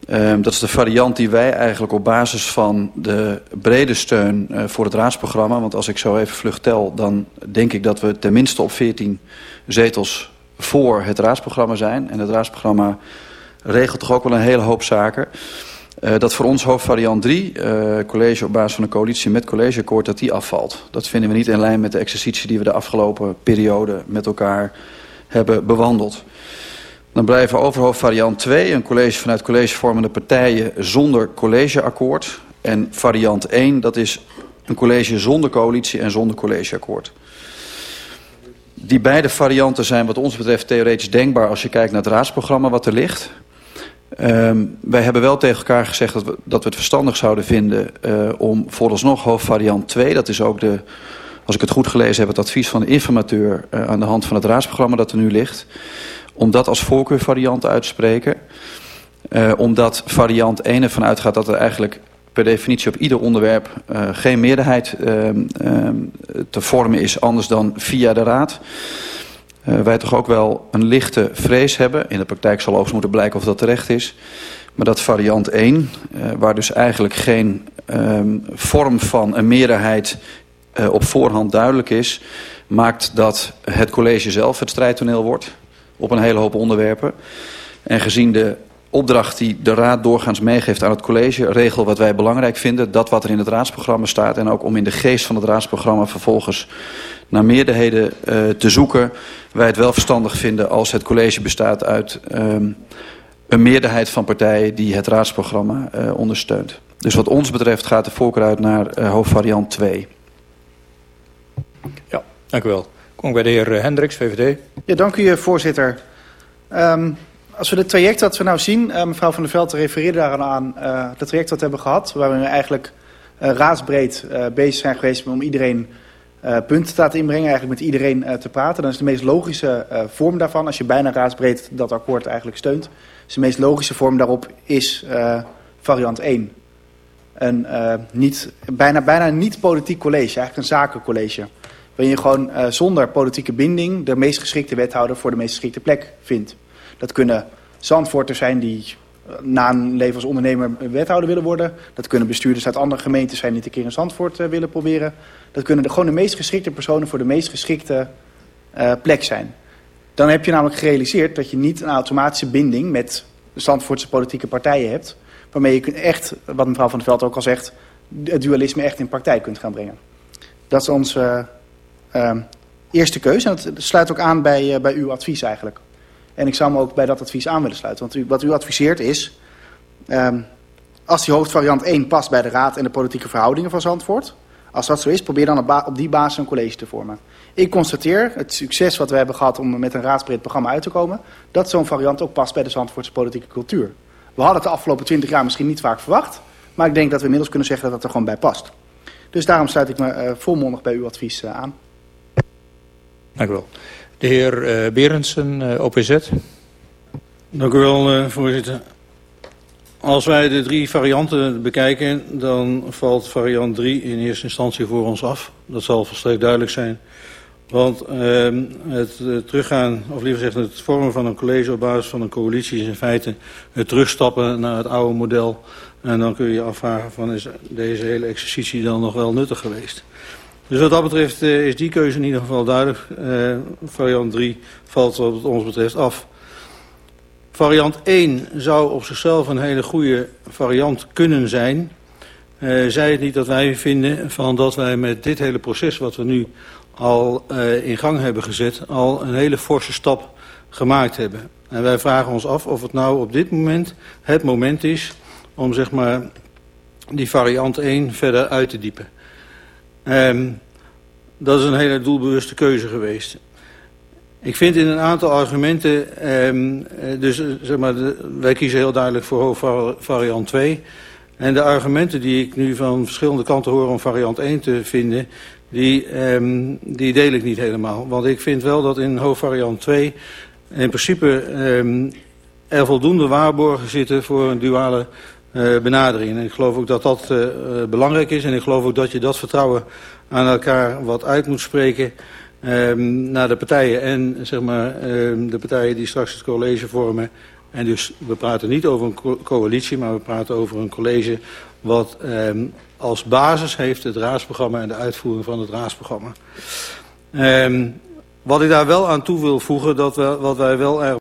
Um, dat is de variant die wij eigenlijk op basis van de brede steun voor het raadsprogramma... want als ik zo even vlug tel, dan denk ik dat we tenminste op 14 zetels voor het raadsprogramma zijn. En het raadsprogramma regelt toch ook wel een hele hoop zaken... Uh, dat voor ons hoofdvariant 3, uh, college op basis van een coalitie met collegeakkoord, dat die afvalt. Dat vinden we niet in lijn met de exercitie die we de afgelopen periode met elkaar hebben bewandeld. Dan blijven over hoofdvariant 2, een college vanuit collegevormende partijen zonder collegeakkoord. En variant 1, dat is een college zonder coalitie en zonder collegeakkoord. Die beide varianten zijn wat ons betreft theoretisch denkbaar als je kijkt naar het raadsprogramma wat er ligt. Um, wij hebben wel tegen elkaar gezegd dat we, dat we het verstandig zouden vinden uh, om vooralsnog hoofdvariant 2, dat is ook de, als ik het goed gelezen heb, het advies van de informateur uh, aan de hand van het raadsprogramma dat er nu ligt, om dat als voorkeurvariant uit te spreken. Uh, omdat variant 1 ervan uitgaat dat er eigenlijk per definitie op ieder onderwerp geen meerderheid uh, uh, te vormen is anders dan via de raad. Uh, wij toch ook wel een lichte vrees hebben. In de praktijk zal overigens moeten blijken of dat terecht is. Maar dat variant 1, uh, waar dus eigenlijk geen um, vorm van een meerderheid uh, op voorhand duidelijk is... maakt dat het college zelf het strijdtoneel wordt op een hele hoop onderwerpen. En gezien de opdracht die de raad doorgaans meegeeft aan het college... regel wat wij belangrijk vinden, dat wat er in het raadsprogramma staat... en ook om in de geest van het raadsprogramma vervolgens naar meerderheden uh, te zoeken. Wij het wel verstandig vinden als het college bestaat uit um, een meerderheid van partijen die het raadsprogramma uh, ondersteunt. Dus wat ons betreft gaat de voorkeur uit naar uh, hoofdvariant 2. Ja, dank u wel. Kom bij de heer Hendricks, VVD. Ja, dank u voorzitter. Um, als we het traject dat we nou zien, uh, mevrouw Van der Veld refereerde daar aan, het traject dat we hebben gehad, waar we eigenlijk uh, raadsbreed bezig zijn geweest om iedereen punten te laten inbrengen, eigenlijk met iedereen te praten. Dan is de meest logische vorm daarvan, als je bijna raadsbreed dat akkoord eigenlijk steunt, is de meest logische vorm daarop is variant 1. Een niet, bijna, bijna niet politiek college, eigenlijk een zakencollege. Waarin je gewoon zonder politieke binding de meest geschikte wethouder voor de meest geschikte plek vindt. Dat kunnen Zandvoorters zijn die na een leven als ondernemer wethouder willen worden. Dat kunnen bestuurders uit andere gemeenten zijn die het een keer in Zandvoort uh, willen proberen. Dat kunnen de, gewoon de meest geschikte personen voor de meest geschikte uh, plek zijn. Dan heb je namelijk gerealiseerd dat je niet een automatische binding met de Zandvoortse politieke partijen hebt. Waarmee je echt, wat mevrouw Van der Veld ook al zegt, het dualisme echt in praktijk kunt gaan brengen. Dat is onze uh, eerste keuze en dat sluit ook aan bij, bij uw advies eigenlijk. En ik zou me ook bij dat advies aan willen sluiten. Want wat u adviseert is, um, als die hoofdvariant 1 past bij de raad en de politieke verhoudingen van Zandvoort... als dat zo is, probeer dan op, die basis een college te vormen. Ik constateer het succes wat we hebben gehad om met een raadsbreed programma uit te komen... dat zo'n variant ook past bij de Zandvoortse politieke cultuur. We hadden het de afgelopen 20 jaar misschien niet vaak verwacht... maar ik denk dat we inmiddels kunnen zeggen dat het er gewoon bij past. Dus daarom sluit ik me uh, volmondig bij uw advies uh, aan. Dank u wel. De heer uh, Berendsen, uh, OPZ. Dank u wel, uh, voorzitter. Als wij de drie varianten bekijken, dan valt variant 3 in eerste instantie voor ons af. Dat zal volstrekt duidelijk zijn. Want uh, het teruggaan, of liever gezegd het vormen van een college op basis van een coalitie is in feite het terugstappen naar het oude model. En dan kun je je afvragen van is deze hele exercitie dan nog wel nuttig geweest. Dus wat dat betreft uh, is die keuze in ieder geval duidelijk. Uh, variant 3 valt wat het ons betreft af. Variant 1 zou op zichzelf een hele goede variant kunnen zijn. Uh, zij het niet dat wij vinden van dat wij met dit hele proces wat we nu al in gang hebben gezet... al een hele forse stap gemaakt hebben. En wij vragen ons af of het nou op dit moment het moment is... om zeg maar die variant 1 verder uit te diepen. Um, dat is een hele doelbewuste keuze geweest. Ik vind in een aantal argumenten, um, dus zeg maar, wij kiezen heel duidelijk voor variant 2. En de argumenten die ik nu van verschillende kanten hoor om variant 1 te vinden, die, um, die deel ik niet helemaal. Want ik vind wel dat in hoofdvariant 2 in principe um, er voldoende waarborgen zitten voor een duale benadering. En ik geloof ook dat dat uh, belangrijk is en ik geloof ook dat je dat vertrouwen aan elkaar wat uit moet spreken um, naar de partijen en zeg maar, um, de partijen die straks het college vormen. En dus we praten niet over een co coalitie, maar we praten over een college wat um, als basis heeft het raadsprogramma en de uitvoering van het raadsprogramma. Um, wat ik daar wel aan toe wil voegen, dat we, wat wij wel erg